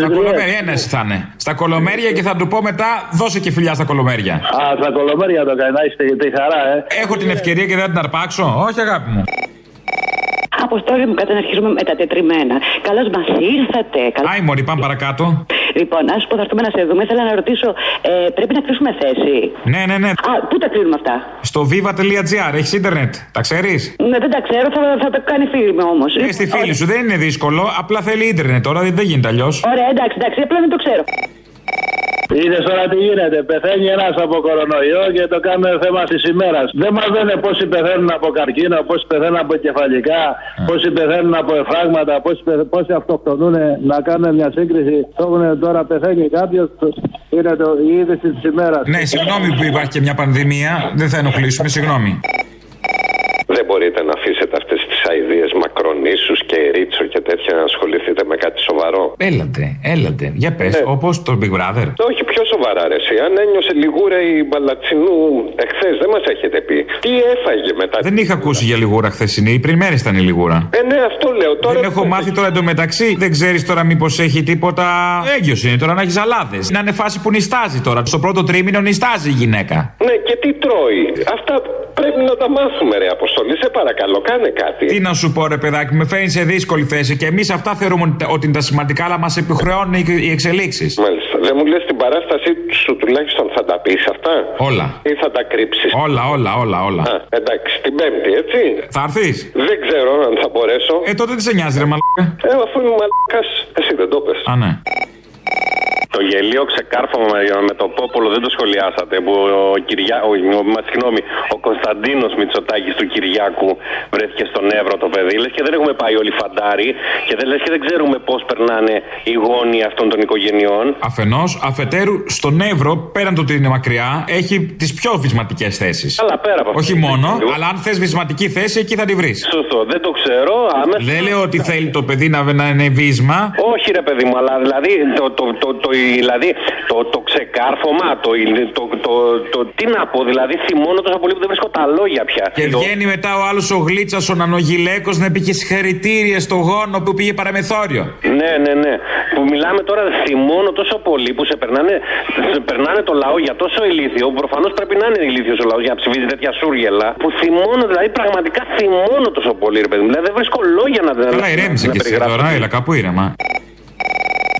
Στα κολομέρια, ένας θα είναι. Στα κολομέρια και θα του πω μετά, δώσε και φιλιά στα κολομέρια. Α, στα κολομέρια το κάνει, να είστε τη χαρά, ε. Έχω την ευκαιρία και δεν θα την αρπάξω. Όχι, αγάπη μου. Αποστόλη μου, καταναρχίζουμε με τα τετριμένα. Καλώς μας ήρθατε. Καλώς... Άι, Μωρή, πάμε παρακάτω. Λοιπόν, α πω, θα έρθουμε να σε δούμε. Θέλω να ρωτήσω, ε, πρέπει να κλείσουμε θέση; Ναι, ναι, ναι. Α, πού τα κλείνουμε αυτά; Στο viva.gr έχεις ίντερνετ. Τα ξέρεις; Ναι, δεν τα ξέρω, θα, θα το κάνει φίλη μου όμως. Ε, στη φίλη σου δεν είναι δύσκολο, απλά θέλει ίντερνετ τώρα, δεν γίνεται αλλιώς. Ωραία, εντάξει, εντάξει, απλά δεν το ξέρω. Είδες τώρα τι γίνεται. Πεθαίνει ένας από κορονοϊό και το κάνουμε θέμα της ημέρας. Δεν μας λένε πόσοι πεθαίνουν από καρκίνο, πόσοι πεθαίνουν από κεφαλικά, πόσοι πεθαίνουν από εφράγματα, πόσοι, πεθ- πόσοι αυτοκτονούν. Να κάνουν μια σύγκριση. Το έχουν τώρα πεθαίνει κάποιος. Είναι το, η είδηση της ημέρας. Ναι, συγγνώμη που υπάρχει και μια πανδημία, δεν θα ενοχλήσουμε, συγγνώμη. Δεν μπορείτε να αφήσετε αυτές τις αειδίε μακρονήσους και ρίτσο και τέτοια να ασχοληθείτε με κάτι σοβαρό. Έλατε, έλατε. Για πες, Ναι. όπως το Big Brother. Όχι πιο σοβαρά, ρε. εσύ. Αν ένιωσε λιγούρα η Μπαλατσινού εχθές, δεν μας έχετε πει. Τι έφαγε μετά. Δεν είχα ακούσει για λιγούρα χθεσινή. Οι πριν μέρε ήταν η λιγούρα. Ε, ναι, αυτό λέω τώρα. Δεν έχω μάθει τώρα εντωμεταξύ. Δεν ξέρεις τώρα μήπως έχει τίποτα. Έγκυος είναι τώρα να έχεις αλάδες. Να είναι φάση που νιστάζει τώρα. Στο πρώτο τρίμηνο νιστάζει η γυναίκα. Ναι, και τι τρώει; Αυτά πρέπει να τα μάθουμε, ρε Αποστολή. Σε παρακαλώ, κάνε κάτι. Τι να σου πω, ρε παιδάκι, με φέρνει σε δύσκολη θέση και εμείς αυτά θεωρούμε ότι- ότι είναι τα σημαντικά, αλλά μας επιχρεώνουν οι- οι εξελίξεις. Μάλιστα. Δεν μου λες την παράστασή σου τουλάχιστον θα τα πεις αυτά; Όλα. Ή θα τα κρύψεις; Όλα, όλα, όλα, όλα. Α, εντάξει, την Πέμπτη, έτσι. Θα έρθεις; Δεν ξέρω αν θα μπορέσω. Ε, τότε τι σε νοιάζει, ρε μαλάκα; Ε, αφού είμαι μαλάκα, εσύ δεν το πες. Α, ναι. Το γελίο ξεκάρφωμα με, με το Πόπολο δεν το σχολιάσατε. Που ο, Κυριά, ο, ο, μα, συγγνώμη, ο Κωνσταντίνος Μητσοτάκης του Κυριάκου βρέθηκε στον Εύρο το παιδί. Λες και δεν έχουμε πάει όλοι φαντάρι και δεν λες και δεν ξέρουμε πώς περνάνε οι γόνοι αυτών των οικογενειών. Αφενός, αφετέρου, στον Εύρο, πέραν το ότι είναι μακριά, έχει τις πιο βυσματικές θέσεις. Αλλά πέρα από αυτό. Όχι μόνο, αλλά αν θες βυσματική θέση, εκεί θα τη βρεις. Σωστό, δεν το ξέρω. Άμεσα. Δεν λέω ότι θέλει το παιδί να, να είναι βίσμα. Όχι ρε παιδί μου, αλλά δηλαδή το, το, το, το, δηλαδή, το, το ξεκάρφωμα, το, το, το, το, τι να πω, δηλαδή θυμώνω τόσο πολύ που δεν βρίσκω τα λόγια πια. Και Το- βγαίνει μετά ο άλλος ο Γλίτσας, ο Νανογιλέκος, να πει και συγχαρητήρια στο γόνο που πήγε παραμεθόριο. Ναι, ναι, ναι. Που μιλάμε τώρα, θυμώνω τόσο πολύ που σε περνάνε, σε περνάνε το λαό για τόσο ηλίθιο. που Προφανώς πρέπει να είναι ηλίθιος ο λαός για να ψηφίζει τέτοια σούργελα. Που θυμώνω, δηλαδή πραγματικά θυμώνω τόσο πολύ, ρε παιδί μου. Δηλαδή δεν βρίσκω λόγια να Καλά, ηρέμησε να και εσύ περιγράψω. τώρα, έλα κάπου ήρεμα.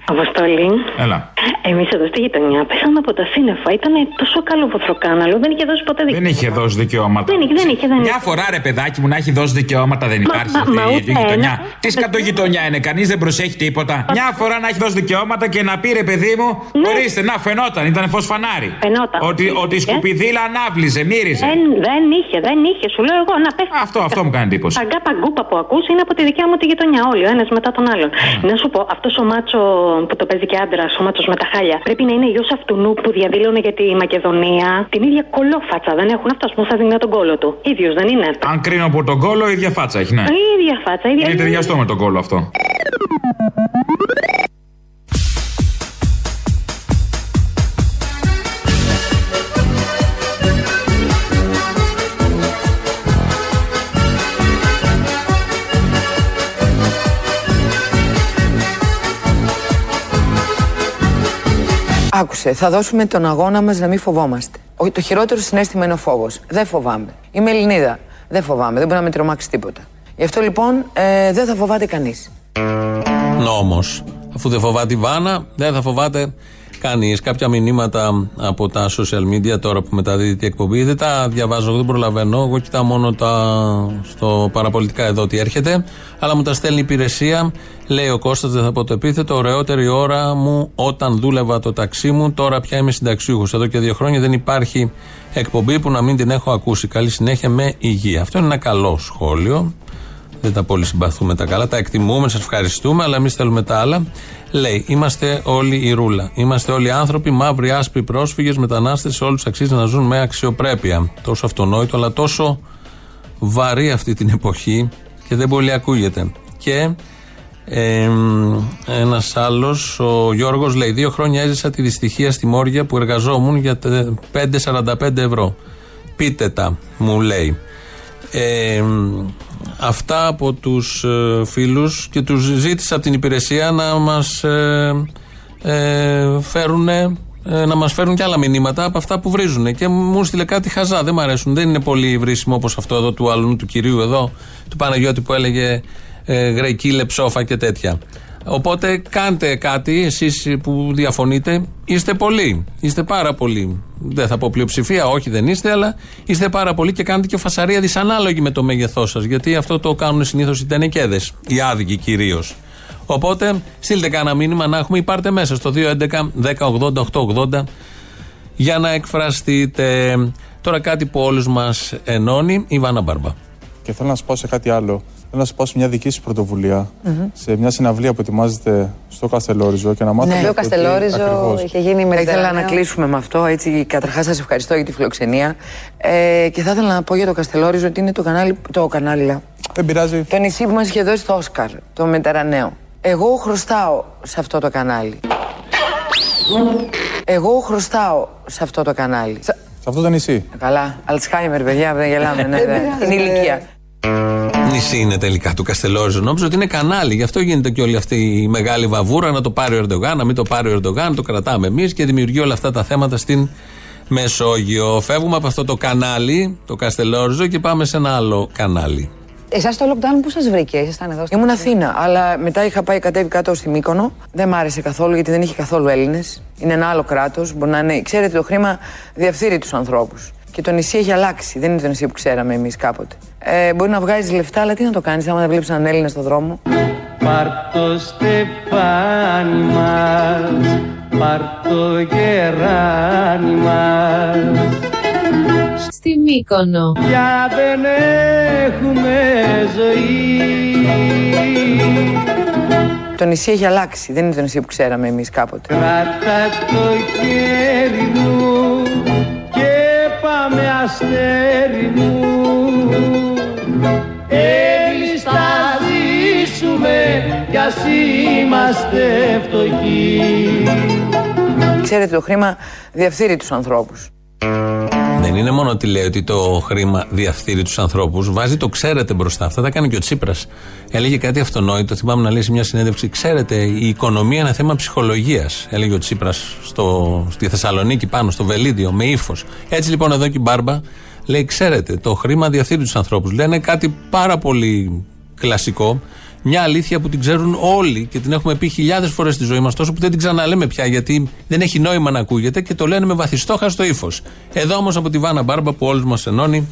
Αποστολή. Έλα. Εμείς εδώ στη γειτονιά πέσαμε από τα σύννεφα. Ήταν τόσο καλό βοθροκάναλο. Δεν είχε δώσει ποτέ Δεν είχε δώσει δικαιώματα. Δεν είχε, δεν είχε. Δεν Μια φορά ρε παιδάκι μου να έχει δώσει δικαιώματα δεν Μα- υπάρχει μα- σε αυτή μα η ούτε γειτονιά. ένα. Τι σκατογειτονιά είναι, κανείς δεν προσέχει τίποτα. Μια φορά να έχει δώσει δικαιώματα και να πει ρε παιδί μου, ορίστε, να φαινόταν, ήταν φως φανάρι. Ναι. Φαινόταν. Ότι, ότι η σκουπιδίλα ανάβλιζε, μύριζε. Δεν, δεν είχε, δεν είχε. Σου λέω εγώ να πέφτει. Αυτό, αυτό μου κάνει εντύπωση. Παγκά παγκούπα που ακούς είναι από τη δικιά μου τη γειτονιά. Όλοι, ο ένας μετά τον άλλον. Να σου πω, αυτός ο μάτσο που το παίζει και άντρας, ο μάτσος με τα χάλια, πρέπει να είναι γιο αυτού που διαδήλωνε για τη Μακεδονία. Την ίδια κολόφατσα δεν έχουν αυτό που σα δίνει τον κόλο του. ίδιος δεν είναι. Αν κρίνω από τον κόλο, η ίδια φάτσα έχει, ναι. Η ίδια φάτσα, η ίδια. Είναι ταιριαστό με τον κόλο αυτό. Άκουσε, θα δώσουμε τον αγώνα μας να μην φοβόμαστε. Ο- Το χειρότερο συνέστημα είναι ο φόβος. Δεν φοβάμαι. Είμαι Ελληνίδα. Δεν φοβάμαι. Δεν μπορεί να με τρομάξει τίποτα. Γι' αυτό λοιπόν ε, δεν θα φοβάται κανείς. Νόμος. Αφού δεν φοβάται η Βάνα, δεν θα φοβάται Κανεί. Κάποια μηνύματα από τα social media τώρα που μεταδίδεται η εκπομπή; Δεν τα διαβάζω, εγώ δεν προλαβαίνω. Εγώ κοιτάω μόνο τα, στο παραπολιτικά εδώ τι έρχεται. Αλλά μου τα στέλνει η υπηρεσία. Λέει ο Κώστας, δεν θα πω το επίθετο. Ωραιότερη ώρα μου όταν δούλευα το ταξί μου. Τώρα πια είμαι συνταξιούχος. Εδώ και δύο χρόνια δεν υπάρχει εκπομπή που να μην την έχω ακούσει. Καλή συνέχεια με υγεία. Αυτό είναι ένα καλό σχόλιο. Δεν τα πολύ συμπαθούμε τα καλά. Τα εκτιμούμε, σας ευχαριστούμε, αλλά εμείς θέλουμε τα άλλα. Λέει, είμαστε όλοι η ρούλα. Είμαστε όλοι άνθρωποι, μαύροι, άσπροι, πρόσφυγες, μετανάστες. Σε όλους αξίζει να ζουν με αξιοπρέπεια. Τόσο αυτονόητο, αλλά τόσο βαρύ αυτή την εποχή και δεν πολύ ακούγεται. Και ε, ένας άλλος, ο Γιώργος, λέει: Δύο χρόνια έζησα τη δυστυχία στη Μόρια που εργαζόμουν για 5,45 ευρώ. Πείτε τα, μου λέει. Ε, αυτά από τους ε, φίλους και τους ζήτησα από την υπηρεσία να μας ε, ε, φέρουν να μας φέρουν και άλλα μηνύματα από αυτά που βρίζουν και μου στείλε κάτι χαζά, δεν μου αρέσουν. Δεν είναι πολύ βρίσιμο όπως αυτό εδώ του άλλου του κυρίου εδώ του Παναγιώτη που έλεγε ε, γραϊκή λεψόφα και τέτοια Οπότε κάντε κάτι, εσείς που διαφωνείτε, είστε πολλοί. Είστε πάρα πολλοί. Δεν θα πω πλειοψηφία, όχι δεν είστε, αλλά είστε πάρα πολλοί και κάνετε και φασαρία δυσανάλογη με το μέγεθός σας. Γιατί αυτό το κάνουν συνήθως οι τενεκέδες, οι άδικοι κυρίως. Οπότε στείλτε κανένα μήνυμα να έχουμε ή πάρτε μέσα στο 211-1080-880 για να εκφραστείτε. Τώρα κάτι που όλους μας ενώνει, η Βάνα Μπάρμπα. Και θέλω να σας πω σε κάτι άλλο. Θέλω να σα πω σε μια δική σα πρωτοβουλια σε μια συναυλία που ετοιμάζεται στο Καστελόριζο και να μάθετε. Ναι, το Καστελόριζο είχε γίνει με Θα ήθελα να κλείσουμε με αυτό. Έτσι, καταρχάς, σας ευχαριστώ για τη φιλοξενία. Ε, και θα ήθελα να πω για το Καστελόριζο ότι είναι το κανάλι. Το κανάλι. Δεν πειράζει. Το νησί που μας είχε δώσει το Όσκαρ, το Μετερανέο. Εγώ χρωστάω σε αυτό το κανάλι. Εγώ χρωστάω σε αυτό το κανάλι. Σε αυτό το νησί. Καλά. Αλτσχάιμερ, παιδιά, δεν γελάμε. Ναι, [LAUGHS] Είναι ηλικία. Νησί είναι τελικά του Καστελόριζου. Νόμιζα ότι είναι κανάλι. Γι' αυτό γίνεται και όλη αυτή η μεγάλη βαβούρα να το πάρει ο Ερντογάν, να μην το πάρει ο Ερντογάν, το κρατάμε εμείς και δημιουργεί όλα αυτά τα θέματα στην Μεσόγειο. Φεύγουμε από αυτό το κανάλι, το Καστελόριζο, και πάμε σε ένα άλλο κανάλι. Εσάς το lockdown που σας βρήκε, ήσασταν εδώ. Ήμουν Αθήνα, αλλά μετά είχα πάει κατέβει κάτω στη Μύκονο. Δεν μ' άρεσε καθόλου γιατί δεν είχε καθόλου Έλληνες. Είναι ένα άλλο κράτος. Μπορεί να είναι. Ξέρετε, το χρήμα διαφθείρει τους ανθρώπους. Και το νησί έχει αλλάξει. Δεν είναι το νησί που ξέραμε εμείς κάποτε. Ε, μπορεί να βγάζεις λεφτά, αλλά τι να το κάνεις άμα δεν βλέπεις έναν Έλληνα στον δρόμο; Πάρ το στεφάνι μας, πάρ το γεράνι μας. Στη Μύκονο. Για δεν έχουμε ζωή. Το νησί έχει αλλάξει. Δεν είναι το νησί που ξέραμε εμείς κάποτε. Κράτα το χέρι μου και πάμε αστέρι μου. Εμείς θα ζήσουμε κι ας είμαστε φτωχοί. Ξέρετε, το χρήμα διαφθείρει τους ανθρώπους. Δεν είναι μόνο ότι λέει ότι το χρήμα διαφθείρει τους ανθρώπους, βάζει το ξέρετε μπροστά. Αυτά τα κάνει και ο Τσίπρας. Έλεγε κάτι αυτονόητο, θυμάμαι να λέει σε μια συνέντευξη. Ξέρετε, η οικονομία είναι θέμα ψυχολογίας. Έλεγε ο Τσίπρας στη Θεσσαλονίκη πάνω, στο Βελίδιο, με ύφος. Έτσι λοιπόν εδώ και η Μπάρμπα λέει: Ξέρετε, το χρήμα διαφθείρει τους ανθρώπους. Λένε κάτι πάρα πολύ κλασικό. Μια αλήθεια που την ξέρουν όλοι και την έχουμε πει χιλιάδες φορές στη ζωή μας, τόσο που δεν την ξαναλέμε πια γιατί δεν έχει νόημα να ακούγεται και το λένε με βαθιστόχαστο ύφος. Εδώ όμως από τη Βάνα Μπάρμπα που όλους μας ενώνει,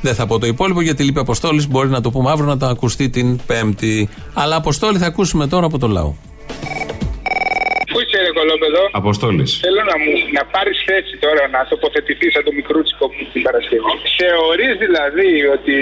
δεν θα πω το υπόλοιπο γιατί λείπει Αποστόλης. Μπορεί να το πούμε αύριο να το ακουστεί την Πέμπτη. Αλλά Αποστόλη θα ακούσουμε τώρα από το λαό. Πού είσαι, ρε κολόπεδο; Αποστόλης. Θέλω να μου να πάρεις θέση τώρα, να τοποθετηθείς σαν το μικρούτσικο που την Παρασκευή. Θεωρείς δηλαδή ότι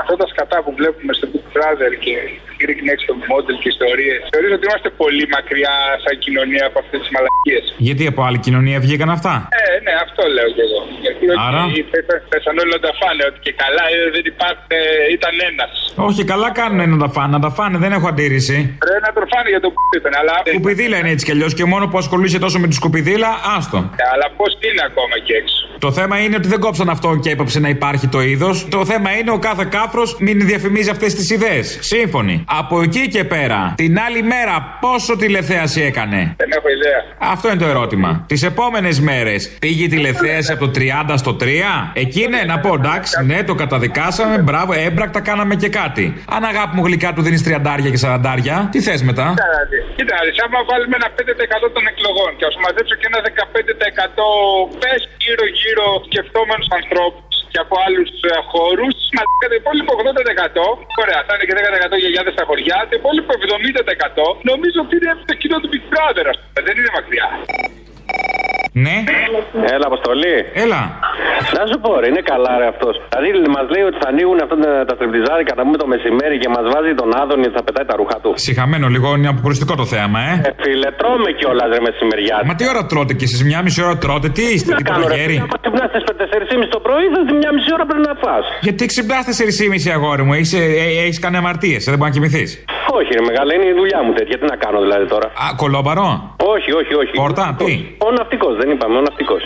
αυτά τα σκατά που βλέπουμε στο Big Brother και Greek Next Top Model και ιστορίες, θεωρείς ότι είμαστε πολύ μακριά σαν κοινωνία από αυτές τις μαλακίες; Γιατί από άλλη κοινωνία βγήκαν αυτά; Ε, ναι, αυτό λέω κι εγώ. Γιατί Άρα; ότι πέσα- πέσαν όλοι να τα φάνε, ότι και καλά ε, δεν υπάρχουν, ε, ήταν ένας. Όχι, καλά κάνουν να τα φάνε, να τα φάνε, δεν έχω αντίρρηση. Πρέπει να το φάνε για το που ήταν, αλλά. Σκουπιδίλα είναι έτσι κι αλλιώς και μόνος που ασχολείσαι τόσο με τη σκουπιδίλα, άστο. Ε, Αλλά πώς είναι ακόμα και έξω; Το θέμα είναι ότι δεν κόψαν αυτό και έπαψε να υπάρχει το είδος. Το θέμα είναι ο κάθε κάφρος μην διαφημίζει αυτές τις ιδέες. Σύμφωνοι. Από εκεί και πέρα, την άλλη μέρα, πόσο τηλεθέαση έκανε; Δεν έχω ιδέα. Αυτό είναι το ερώτημα. Τις επόμενες μέρες πήγε η τηλεθέαση από το 30 στο 3. Εκεί ναι, να πω εντάξει, ναι, το καταδικάσαμε, μπράβο, έμπρακτα κάναμε και κάτι. Αν αγάπη μου γλυκά του δίνεις 30 και 40, τι θες μετά; Κοίτα, να δεις. άμα βάλουμε ένα 15% των εκλογών και ας μαζέψω και ένα 15% πες γύρω-γύρω σκεφτόμενους ανθρώπους και από άλλους χώρους, μα το υπόλοιπο 80%. Ωραία, θα είναι και 10% γιαγιάδες στα χωριά. Το υπόλοιπο 70% νομίζω ότι είναι το κοινό του Big Brother, ας πούμε. Δεν είναι μακριά. Ναι. Έλα, Αποστολή. Έλα. Να σου πω, ρε, είναι καλά, ρε αυτός. Δηλαδή, μας λέει ότι θα ανοίγουν αυτά τα, τα στριπτιζάδικα να πούμε το μεσημέρι και μας βάζει τον Άδωνη ότι θα πετάει τα ρούχα του. Συχαμένο λίγο, είναι αποκρουστικό το θέαμα, ε. Ε, φίλε, τρώμε κιόλας, ρε, μεσημεριάς. Μα τι ώρα τρώτε κι εσείς, μια μισή ώρα τρώτε, τι είστε, τι προγέρι. Αν ξυπνάς στι 4.30 το πρωί, θα μια μισή ώρα πρέπει να φά. Γιατί ξυπνάς 4.30 αγόρι μου, έχεις έχεις κάνει αμαρτίες, δεν μπορεί να κοιμηθείς. Όχι, ρε, μεγάλα, είναι η δουλειά μου τέτοια. Τι να κάνω δηλαδή τώρα; Α, κολόμπαρο; Όχι, όχι, όχι. Πόρτα, τι; Ο ναυτικός, δεν είπαμε, ο ναυτικός.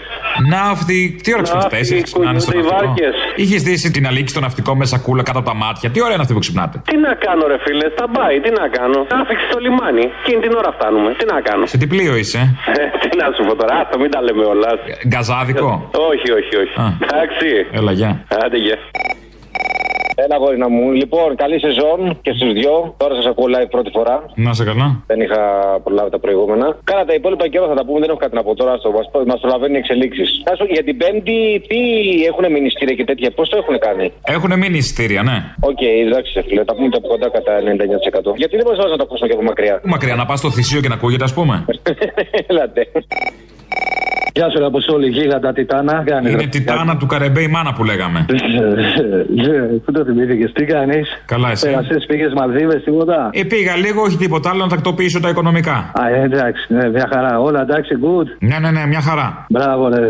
Ναύτη, τι ώρα ξυπνάτε, τέσσερι ξυπνάνε στο κουνιούνται οι ναυτικό; βάρκες. Είχες δει την αλήξη στο ναυτικό με σακούλα κάτω από τα μάτια; Τι ώρα είναι αυτή που ξυπνάτε. Τι να κάνω, ρε φίλε, θα πάει, τι να κάνω. Άφηξη στο λιμάνι. Εκείνη την ώρα φτάνουμε. Τι να κάνω. Σε τι πλοίο είσαι, Ε, τι να σου πω τώρα, άστο, μην τα λέμε όλα. γκαζάδικο; Όχι, όχι, όχι. Εντάξει. Έλα, γεια. Άντε, γεια. Έλα, αγορίνα μου. Λοιπόν, καλή σεζόν και στους δυο. Τώρα σας ακούω live πρώτη φορά. Να σε καλά. Δεν είχα προλάβει τα προηγούμενα. Κάνα τα υπόλοιπα καιρό θα τα πούμε, δεν έχω κάτι να πω τώρα. Μας προλαβαίνουν οι εξελίξεις. Για την Πέμπτη, τι έχουν μηνυστήρια και τέτοια, πώς το έχουν κάνει; Έχουν μείνει εισιτήρια, ναι. Οκ, εντάξει, σε φίλε, τα πούμε και από κοντά κατά 99%. Γιατί δεν μπορούσα να το ακούσω και από μακριά. Μακριά να πας στο Θησείο και να ακούγεται, ας πούμε. [LAUGHS] Έλατε. Γεια σου, ρε Αποστόλη, γίγαντα Τιτάνα. Κάνεις, Είναι ρε. τιτάνα του καρεμπέ η μάνα που λέγαμε. Ε, Πού το θυμήθηκες, τι κάνεις; Καλά, εσύ. Πέρασες, πήγες Μαλδίβες, τίποτα; Ε, πήγα λίγο, όχι τίποτα άλλο, να τακτοποιήσω τα οικονομικά. Α, ε, εντάξει, ναι, μια χαρά. Όλα εντάξει, good. Ναι, ναι, ναι, μια χαρά. Μπράβο, ρε,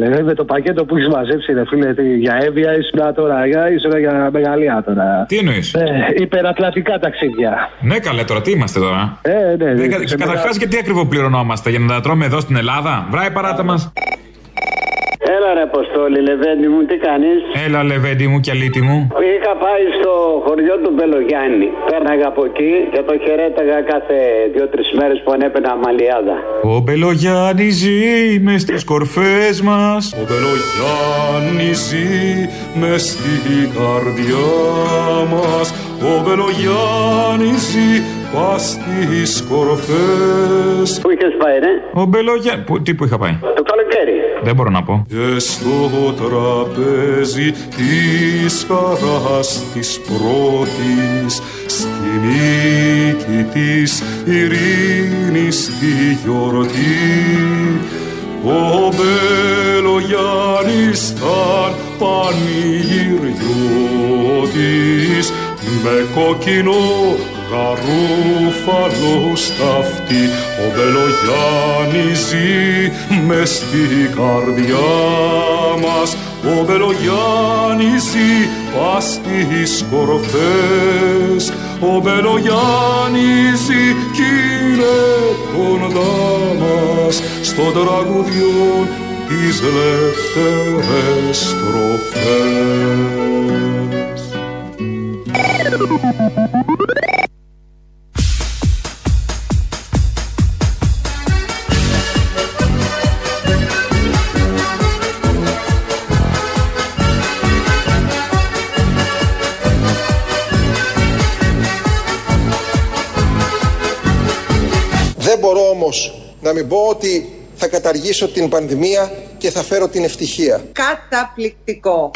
ρε, ρε, με το πακέτο που έχεις μαζέψει, ρε φίλε, τι, για έβεια ήσουν τώρα, για ήσουν για μεγαλεία τώρα. Τι εννοείς; Ε, υπερατλαντικά ταξίδια. Ναι, καλέ τώρα, τι είμαστε τώρα; Ε, ναι, Δεν ναι, κα- σε Καταρχάς, μεγα- γιατί ακριβό πληρωνόμαστε, για να τα τρώμε εδώ στην Ελλάδα; Βράει παράτα μα. Έλα ρε Αποστόλη, Λεβέντη μου, τι κάνεις; Έλα, λεβέντι μου και αλήτη μου. Είχα πάει στο χωριό του Μπελογιάννη. Πέρναγα από εκεί και το χαιρέταγα κάθε δύο-τρεις μέρες που ανέπαινα αμαλιάδα. Ο Μπελογιάννη ζει μες στις κορφές μας. Ο Μπελογιάννης ζει μες στην καρδιά μας Ο Μπελογιάννης ζει πας στις κορφές Πού είχες πάει, ναι; Ο Μπελογιάννη. Τι που είχα πάει; Το καλοκαίρι. Δεν μπορώ να πω. Και στο τραπέζι της χαράς της πρώτης Στη νίκη της ειρήνης τη γιορτή Ο Μπελογιάννης ήταν πανηγυριώτης με κόκκινο γαρούφαλος σταυτί Ο Μπελογιάννης ζει μες στην καρδιά μας. Ο Μπελογιάννης ζει πας στις κορφές. Ο Μπελογιάννης ζει κι είναι κοντά μας Στο τραγουδιόν τις λευτερές στροφές όμως να μην πω ότι θα καταργήσω την πανδημία και θα φέρω την ευτυχία. Καταπληκτικό.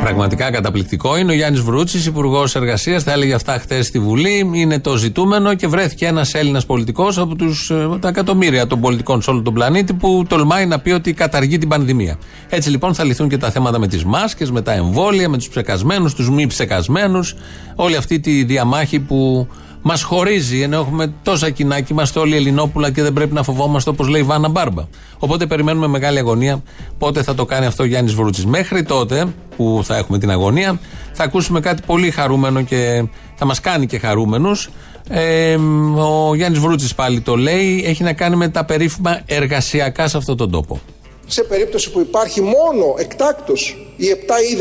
Πραγματικά καταπληκτικό. Είναι ο Γιάννης Βρούτσης, Υπουργός Εργασίας. Τα έλεγε αυτά χθες στη Βουλή. Είναι το ζητούμενο και βρέθηκε ένας Έλληνας πολιτικός από τους, ε, τα εκατομμύρια των πολιτικών σε όλο τον πλανήτη που τολμάει να πει ότι καταργεί την πανδημία. Έτσι λοιπόν θα λυθούν και τα θέματα με τις μάσκες, με τα εμβόλια, με τους ψεκασμένους, τους μη ψεκασμένους. Όλη αυτή τη διαμάχη που μας χωρίζει, ενώ έχουμε τόσα κοινά και είμαστε όλοι Ελληνόπουλα και δεν πρέπει να φοβόμαστε όπως λέει η Βάνα Μπάρμπα. Οπότε περιμένουμε μεγάλη αγωνία πότε θα το κάνει αυτό ο Γιάννης Βρούτση. Μέχρι τότε που θα έχουμε την αγωνία, θα ακούσουμε κάτι πολύ χαρούμενο και θα μας κάνει και χαρούμενους. Ε, ο Γιάννης Βρούτση πάλι το λέει, έχει να κάνει με τα περίφημα εργασιακά σε αυτόν τον τόπο. Σε περίπτωση που υπάρχει μόνο εκτάκτος οι 7 ή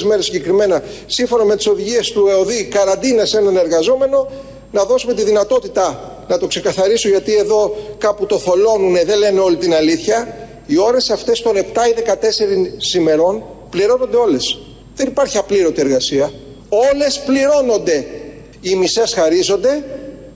14 μέρες συγκεκριμένα σύμφωνα με τις οδηγίες του ΕΟΔΗ καραντίνα σε έναν εργαζόμενο να δώσουμε τη δυνατότητα να το ξεκαθαρίσω γιατί εδώ κάπου το θολώνουνε δεν λένε όλη την αλήθεια οι ώρες αυτές των 7 ή 14 ημερών πληρώνονται όλες δεν υπάρχει απλήρωτη εργασία όλες πληρώνονται οι μισές χαρίζονται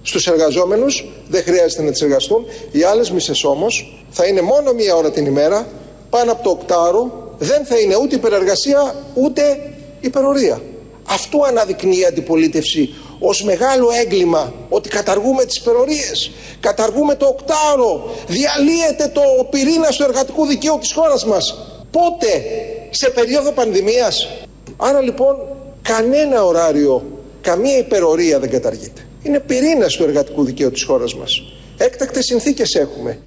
Στους εργαζόμενους δεν χρειάζεται να τις εργαστούν. Οι άλλες μισές όμως θα είναι μόνο μία ώρα την ημέρα, πάνω από το οκτάωρο, δεν θα είναι ούτε υπερεργασία ούτε υπερορία. Αυτό αναδεικνύει η αντιπολίτευση ως μεγάλο έγκλημα ότι καταργούμε τις υπερορίες, καταργούμε το οκτάωρο, διαλύεται το πυρήνα του εργατικού δικαίου της χώρας μας. Πότε, σε περίοδο πανδημίας. Άρα λοιπόν κανένα ωράριο, καμία υπερορία δεν καταργείται. Είναι πυρήνα του εργατικού δικαίου της χώρας μας. Έκτακτες συνθήκες έχουμε.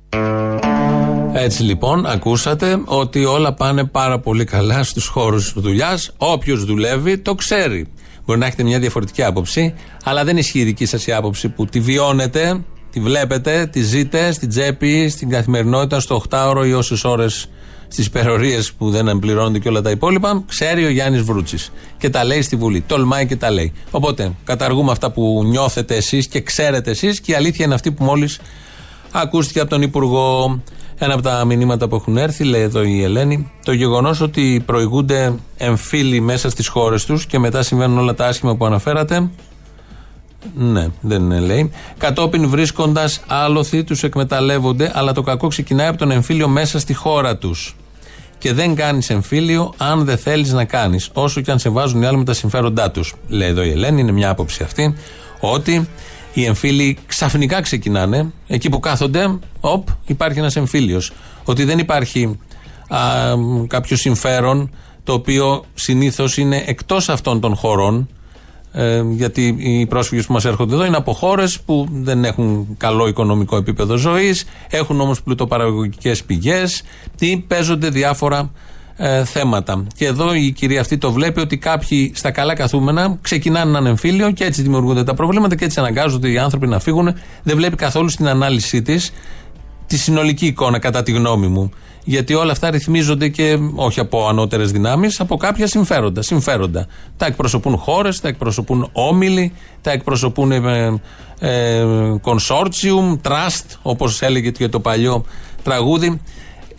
Έτσι λοιπόν, ακούσατε ότι όλα πάνε πάρα πολύ καλά στους χώρους δουλειάς. Όποιος δουλεύει το ξέρει. Μπορεί να έχετε μια διαφορετική άποψη, αλλά δεν ισχύει η δική σας η άποψη που τη βιώνετε, τη βλέπετε, τη ζείτε στην τσέπη, στην καθημερινότητα, στο 8ωρο ή όσες ώρες στις υπερορίε που δεν εμπληρώνονται και όλα τα υπόλοιπα. Ξέρει ο Γιάννης Βρούτσης και τα λέει στη Βουλή. Τολμάει και τα λέει. Οπότε καταργούμε αυτά που νιώθετε εσείς και ξέρετε εσείς και η αλήθεια είναι αυτή που μόλις ακούστηκε από τον Υπουργό. Ένα από τα μηνύματα που έχουν έρθει, λέει εδώ η Ελένη, το γεγονός ότι προηγούνται εμφύλοι μέσα στις χώρες τους και μετά συμβαίνουν όλα τα άσχημα που αναφέρατε. Ναι, δεν είναι, λέει. Κατόπιν βρίσκοντας άλοθη, τους εκμεταλλεύονται, αλλά το κακό ξεκινάει από τον εμφύλιο μέσα στη χώρα τους. Και δεν κάνεις εμφύλιο αν δεν θέλεις να κάνεις, όσο και αν σε βάζουν οι άλλοι με τα συμφέροντά τους. Λέει εδώ η Ελένη, είναι μια άποψη αυτή, ότι οι εμφύλοι ξαφνικά ξεκινάνε. Εκεί που κάθονται, οπ, υπάρχει ένας εμφύλιος. Ότι δεν υπάρχει α, κάποιο συμφέρον το οποίο συνήθως είναι εκτός αυτών των χωρών. Ε, γιατί οι πρόσφυγες που μας έρχονται εδώ είναι από χώρες που δεν έχουν καλό οικονομικό επίπεδο ζωής, έχουν όμως πλουτοπαραγωγικές πηγές ή παίζονται διάφορα ε, θέματα. Και εδώ η κυρία αυτή το βλέπει ότι κάποιοι στα καλά καθούμενα ξεκινάνε έναν εμφύλιο και έτσι δημιουργούνται τα προβλήματα και έτσι αναγκάζονται οι άνθρωποι να φύγουν. Δεν βλέπει καθόλου στην ανάλυση της τη συνολική εικόνα, κατά τη γνώμη μου. Γιατί όλα αυτά ρυθμίζονται και όχι από ανώτερες δυνάμεις, από κάποια συμφέροντα. συμφέροντα. Τα εκπροσωπούν χώρες, τα εκπροσωπούν όμιλοι, τα εκπροσωπούν ε, ε, consortium, trust, όπως έλεγε και το παλιό τραγούδι.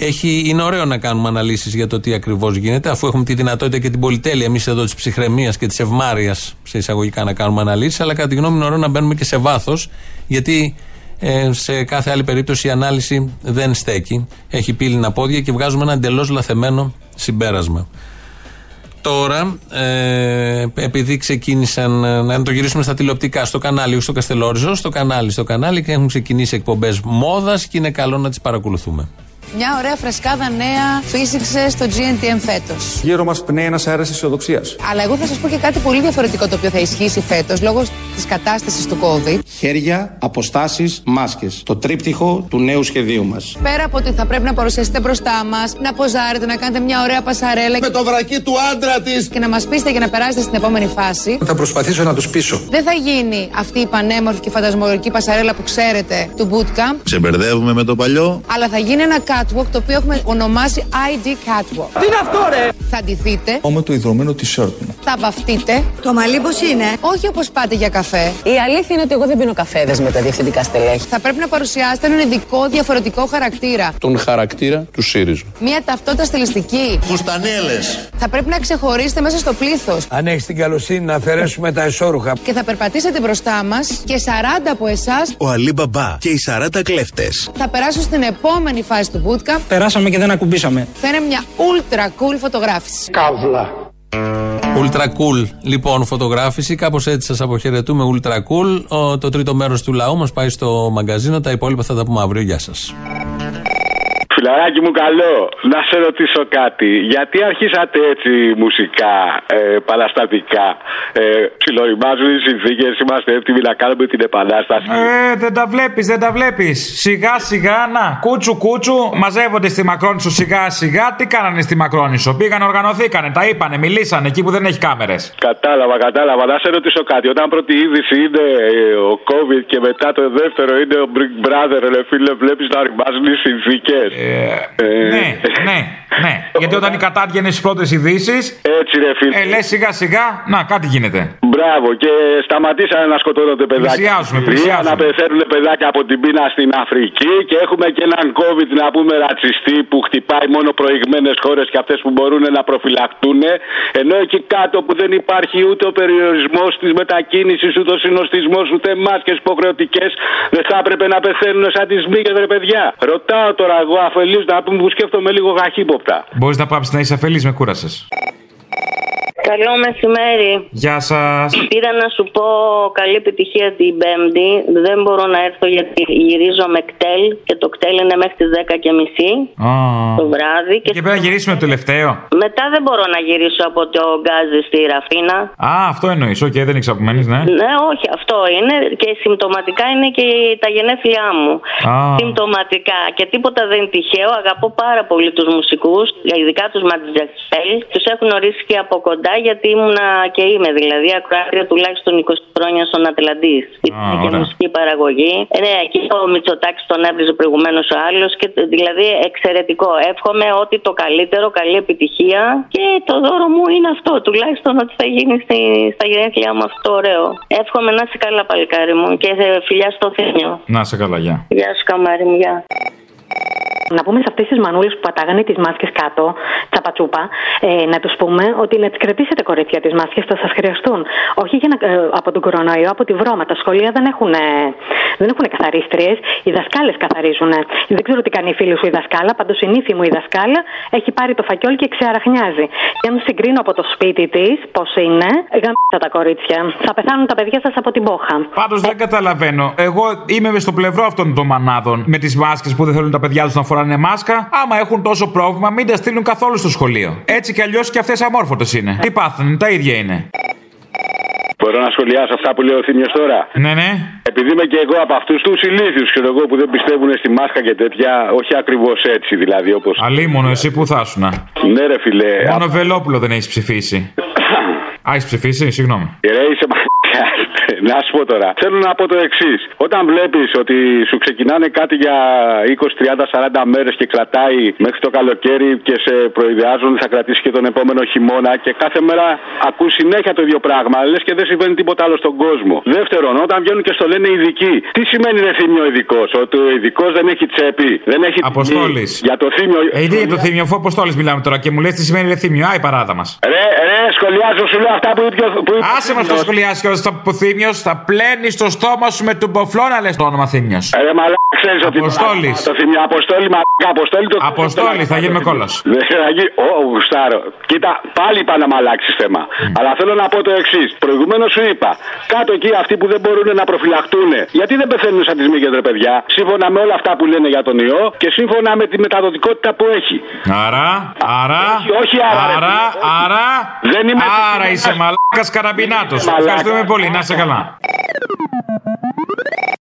Έχει, είναι ωραίο να κάνουμε αναλύσεις για το τι ακριβώς γίνεται, αφού έχουμε τη δυνατότητα και την πολυτέλεια εμείς εδώ της ψυχραιμίας και της ευμάρεια, σε εισαγωγικά, να κάνουμε αναλύσεις. Αλλά κατά τη γνώμη μου είναι ωραίο να μπαίνουμε και σε βάθος, γιατί ε, σε κάθε άλλη περίπτωση η ανάλυση δεν στέκει. Έχει πύληνα πόδια και βγάζουμε ένα εντελώς λαθεμένο συμπέρασμα. Τώρα, ε, επειδή ξεκίνησαν ε, να το γυρίσουμε στα τηλεοπτικά, στο κανάλι, όχι στο Καστελόριζο, στο κανάλι, στο κανάλι και έχουν ξεκινήσει εκπομπές μόδας και είναι καλό να τις παρακολουθούμε. Μια ωραία φρεσκάδα νέα φύσηξε στο GNTM φέτος. Γύρω μας πνέει ένας αέρας αισιοδοξίας. Αλλά εγώ θα σας πω και κάτι πολύ διαφορετικό το οποίο θα ισχύσει φέτος λόγω της κατάστασης του COVID. Χέρια, αποστάσεις, μάσκες. Το τρίπτυχο του νέου σχεδίου μας. Πέρα από ότι θα πρέπει να παρουσιαστείτε μπροστά μας, να ποζάρετε, να κάνετε μια ωραία πασαρέλα. Με το βρακί του άντρα της. Και να μας πείσετε για να περάσετε στην επόμενη φάση. Θα προσπαθήσω να τους πείσω. Δεν θα γίνει αυτή η πανέμορφη και φαντασμολογική πασαρέλα που ξέρετε του bootcamp. Ξεμπερδεύουμε με το παλιό. Αλλά θα γίνει ένα catwalk το οποίο έχουμε ονομάσει ID catwalk. Τι είναι αυτό, ρε! Θα ντυθείτε. Όμω το ιδρωμένο t-shirt μου. Θα βαφτείτε. Το μαλλί πώς είναι; Όχι όπως πάτε για καφέ. Η αλήθεια είναι ότι εγώ δεν πίνω καφέδε με τα διευθυντικά στελέχη. Θα πρέπει να παρουσιάσετε έναν ειδικό διαφορετικό χαρακτήρα. Τον χαρακτήρα του ΣΥΡΙΖΑ. Μια ταυτότητα στιλιστική. Φουστανέλε. Θα πρέπει να ξεχωρίσετε μέσα στο πλήθος. Αν έχεις την καλοσύνη να αφαιρέσουμε τα εσώρουχα. Και θα περπατήσετε μπροστά μας και 40 από εσάς Ο Αλή Μπαμπά και οι 40 κλέφτες. θα περάσουν στην επόμενη φάση του bootcamp. Περάσαμε και δεν ακουμπήσαμε. Θα είναι μια ultra cool φωτογράφηση. Καύλα. Ultra cool λοιπόν φωτογράφηση. Κάπως έτσι σας αποχαιρετούμε. Ultra cool. Ο, το τρίτο μέρος του λαού μας πάει στο μαγκαζίνο. Τα υπόλοιπα θα τα πούμε αύριο. Γεια σας. Φιλαράκι μου καλό, να σε ρωτήσω κάτι. Γιατί αρχίσατε έτσι μουσικά, ε, παραστατικά. Ε, ψιλοριμάζουν οι συνθήκες, είμαστε έτοιμοι να κάνουμε την επανάσταση. Ε, δεν τα βλέπεις, δεν τα βλέπεις. Σιγά σιγά, να, κούτσου κούτσου, μαζεύονται στη Μακρόνισο σιγά σιγά. Τι κάνανε στη Μακρόνισο, πήγαν, οργανωθήκανε, τα είπανε, μιλήσανε εκεί που δεν έχει κάμερες. Κατάλαβα, κατάλαβα. Να σε ρωτήσω κάτι. Όταν πρώτη είδηση είναι ε, ο COVID και μετά το δεύτερο είναι ο Big Brother, ρε φίλε, βλέπεις να ρημάζουν οι συνθήκες. Ναι, ναι, ναι. Γιατί όταν η κατάρ βγαίνει στις πρώτες ειδήσεις. Έτσι, ρε φίλε. Ε, λες σιγά σιγά, να κάτι γίνεται. Μπράβο, και σταματήσανε να σκοτώνονται παιδάκια. Πλησιάζουμε, στην Συρία, πλησιάζουμε. Να πεθαίνουν παιδάκια από την πείνα στην Αφρική και έχουμε και έναν COVID να πούμε ρατσιστή που χτυπάει μόνο προηγμένες χώρες και αυτές που μπορούν να προφυλακτούν. Ενώ εκεί κάτω που δεν υπάρχει ούτε ο περιορισμός της μετακίνησης, ούτε ο συνοστισμός, ούτε μάσκες υποχρεωτικές, δεν θα έπρεπε να πεθαίνουν σαν τις μύγες, ρε παιδιά. Ρωτάω τώρα εγώ αφελείς να πούμε που σκέφτομαι λίγο καχύποπτα. Μπορείς να πάψεις να είσαι αφελής, με κούρασες. Καλό μεσημέρι. Γεια σας. Πήρα να σου πω καλή επιτυχία την Πέμπτη. Δεν μπορώ να έρθω γιατί γυρίζω με ΚΤΕΛ και το ΚΤΕΛ είναι μέχρι τις 10 και μισή το βράδυ. Και, και πρέπει να γυρίσουμε το τελευταίο. Μετά δεν μπορώ να γυρίσω από το γκάζι στη Ραφίνα. Α, αυτό εννοείς. Οκ, δεν έχει απομένει, ναι. Ναι, όχι, αυτό είναι και συμπτωματικά είναι και τα γενέθλιά μου. Α. Συμπτωματικά και τίποτα δεν είναι τυχαίο. Αγαπώ πάρα πολύ τους μουσικούς, ειδικά τους Ματζαστέλ. Τους έχω γνωρίσει και από κοντά γιατί ήμουνα και είμαι δηλαδή ακροάτρια τουλάχιστον 20 χρόνια στον Ατλαντής. Ήταν και ωραία. μουσική παραγωγή. Ε, ναι, εκεί ο Μητσοτάκης τον έβριζε προηγουμένως ο άλλος και δηλαδή εξαιρετικό. Εύχομαι ότι το καλύτερο, καλή επιτυχία και το δώρο μου είναι αυτό. Τουλάχιστον ότι θα γίνει στη, στα γενέθλιά μου αυτό το ωραίο. Εύχομαι να είσαι καλά, παλικάρι μου και ε, φιλιά στο θύμιο. Να σε καλά, γεια. Γεια σου, καμάρι μου, γεια. Να πούμε σε αυτές τις μανούλες που πατάγανε τις μάσκες κάτω, τσαπατσούπα, ε, να τους πούμε ότι να τις κρατήσετε κορίτσια τις μάσκες, θα σας χρειαστούν. Όχι για να, ε, από τον κορονοϊό, από τη βρώμα. Τα σχολεία δεν έχουν, ε, δεν έχουν καθαρίστριες. Οι δασκάλες καθαρίζουν. Δεν ξέρω τι κάνει η φίλη σου η δασκάλα, πάντως η νύφη μου η δασκάλα έχει πάρει το φακιόλ και ξεαραχνιάζει. Και αν συγκρίνω από το σπίτι της, πώς είναι, γαμίσα τα κορίτσια. Θα πεθάνουν τα παιδιά σας από την πόχα. Πάντως δεν καταλαβαίνω. Εγώ είμαι μες στο πλευρό αυτών των μανάδων με τις μάσκες που δεν θέλουν τα παιδιά τους να φοράνε μάσκα. Άμα έχουν τόσο πρόβλημα, μην τα στείλουν καθόλου στο σχολείο. Έτσι κι αλλιώς και αυτές αμόρφωτες είναι. Τι πάθουν, τα ίδια είναι. Μπορώ να σχολιάσω αυτά που λέει ο Θήμιος τώρα; Ναι, ναι. Επειδή είμαι και εγώ από αυτούς τους ηλίθιους, ξέρω εγώ, που δεν πιστεύουν στη μάσκα και τέτοια, όχι ακριβώς έτσι δηλαδή όπω. Αλίμονο, εσύ που θα σου να. Ναι, ρε φιλέ. Μόνο Βελόπουλο δεν έχεις ψηφίσει. [COUGHS] Α, έχεις ψηφίσει, συγγνώμη. Ρε, είσαι μα... [LAUGHS] Να σου πω τώρα. Θέλω να πω το εξής. Όταν βλέπεις ότι σου ξεκινάνε κάτι για 20, 30, 40 μέρες και κρατάει μέχρι το καλοκαίρι και σε προειδεάζουν ότι θα κρατήσει και τον επόμενο χειμώνα και κάθε μέρα ακούς συνέχεια το ίδιο πράγμα, λες και δεν συμβαίνει τίποτα άλλο στον κόσμο. Δεύτερον, όταν βγαίνουν και στο λένε ειδικοί, τι σημαίνει ρε θύμιο ειδικός, Ότι ο ειδικός δεν έχει τσέπη, δεν έχει. τιμή. Αποστόλης. Για το θύμιο. Ε, τι για το θύμιο, αφού Αποστόλης μιλάμε τώρα και μου λες τι σημαίνει ρε θύμιο. Α, η παράδα μας. Ρε, ρε, σχολιάζω σου λέω αυτά που είπε. Που είπε Άσε μας το σχολιάσει και όταν πω θύμιο, θα πλένεις το στόμα σου με τον ποφλό να λες το όνομα θύμιο. Ρε, μαλά, ξέρεις ότι. Αποστόλης. Το θύμιο, αποστόλη, μαλάκα, αποστόλη. Το Αποστόλη, θα γίνουμε κόλλο. Δεν θα γίνει. Ω, γουστάρω. Κοίτα, πάλι είπα να μ' αλλάξει θέμα. Αλλά θέλω να πω το εξής. Προηγουμένως σου είπα, κάτω εκεί αυτοί που δεν μπορούν να προφυλαχτούν, γιατί δεν πεθαίνουν σαν τις μύγες, ρε παιδιά, σύμφωνα με όλα αυτά που λένε για τον ιό και σύμφωνα με τη μεταδοτικότητα που έχει. Άρα, άρα, Όχι, όχι άρα, ρε άρα, φίλε. άρα, Δεν είμαι άρα είσαι μαλάκας καραμπινάτος. Είσαι μαλάκας. Ευχαριστούμε πολύ, να είσαι καλά.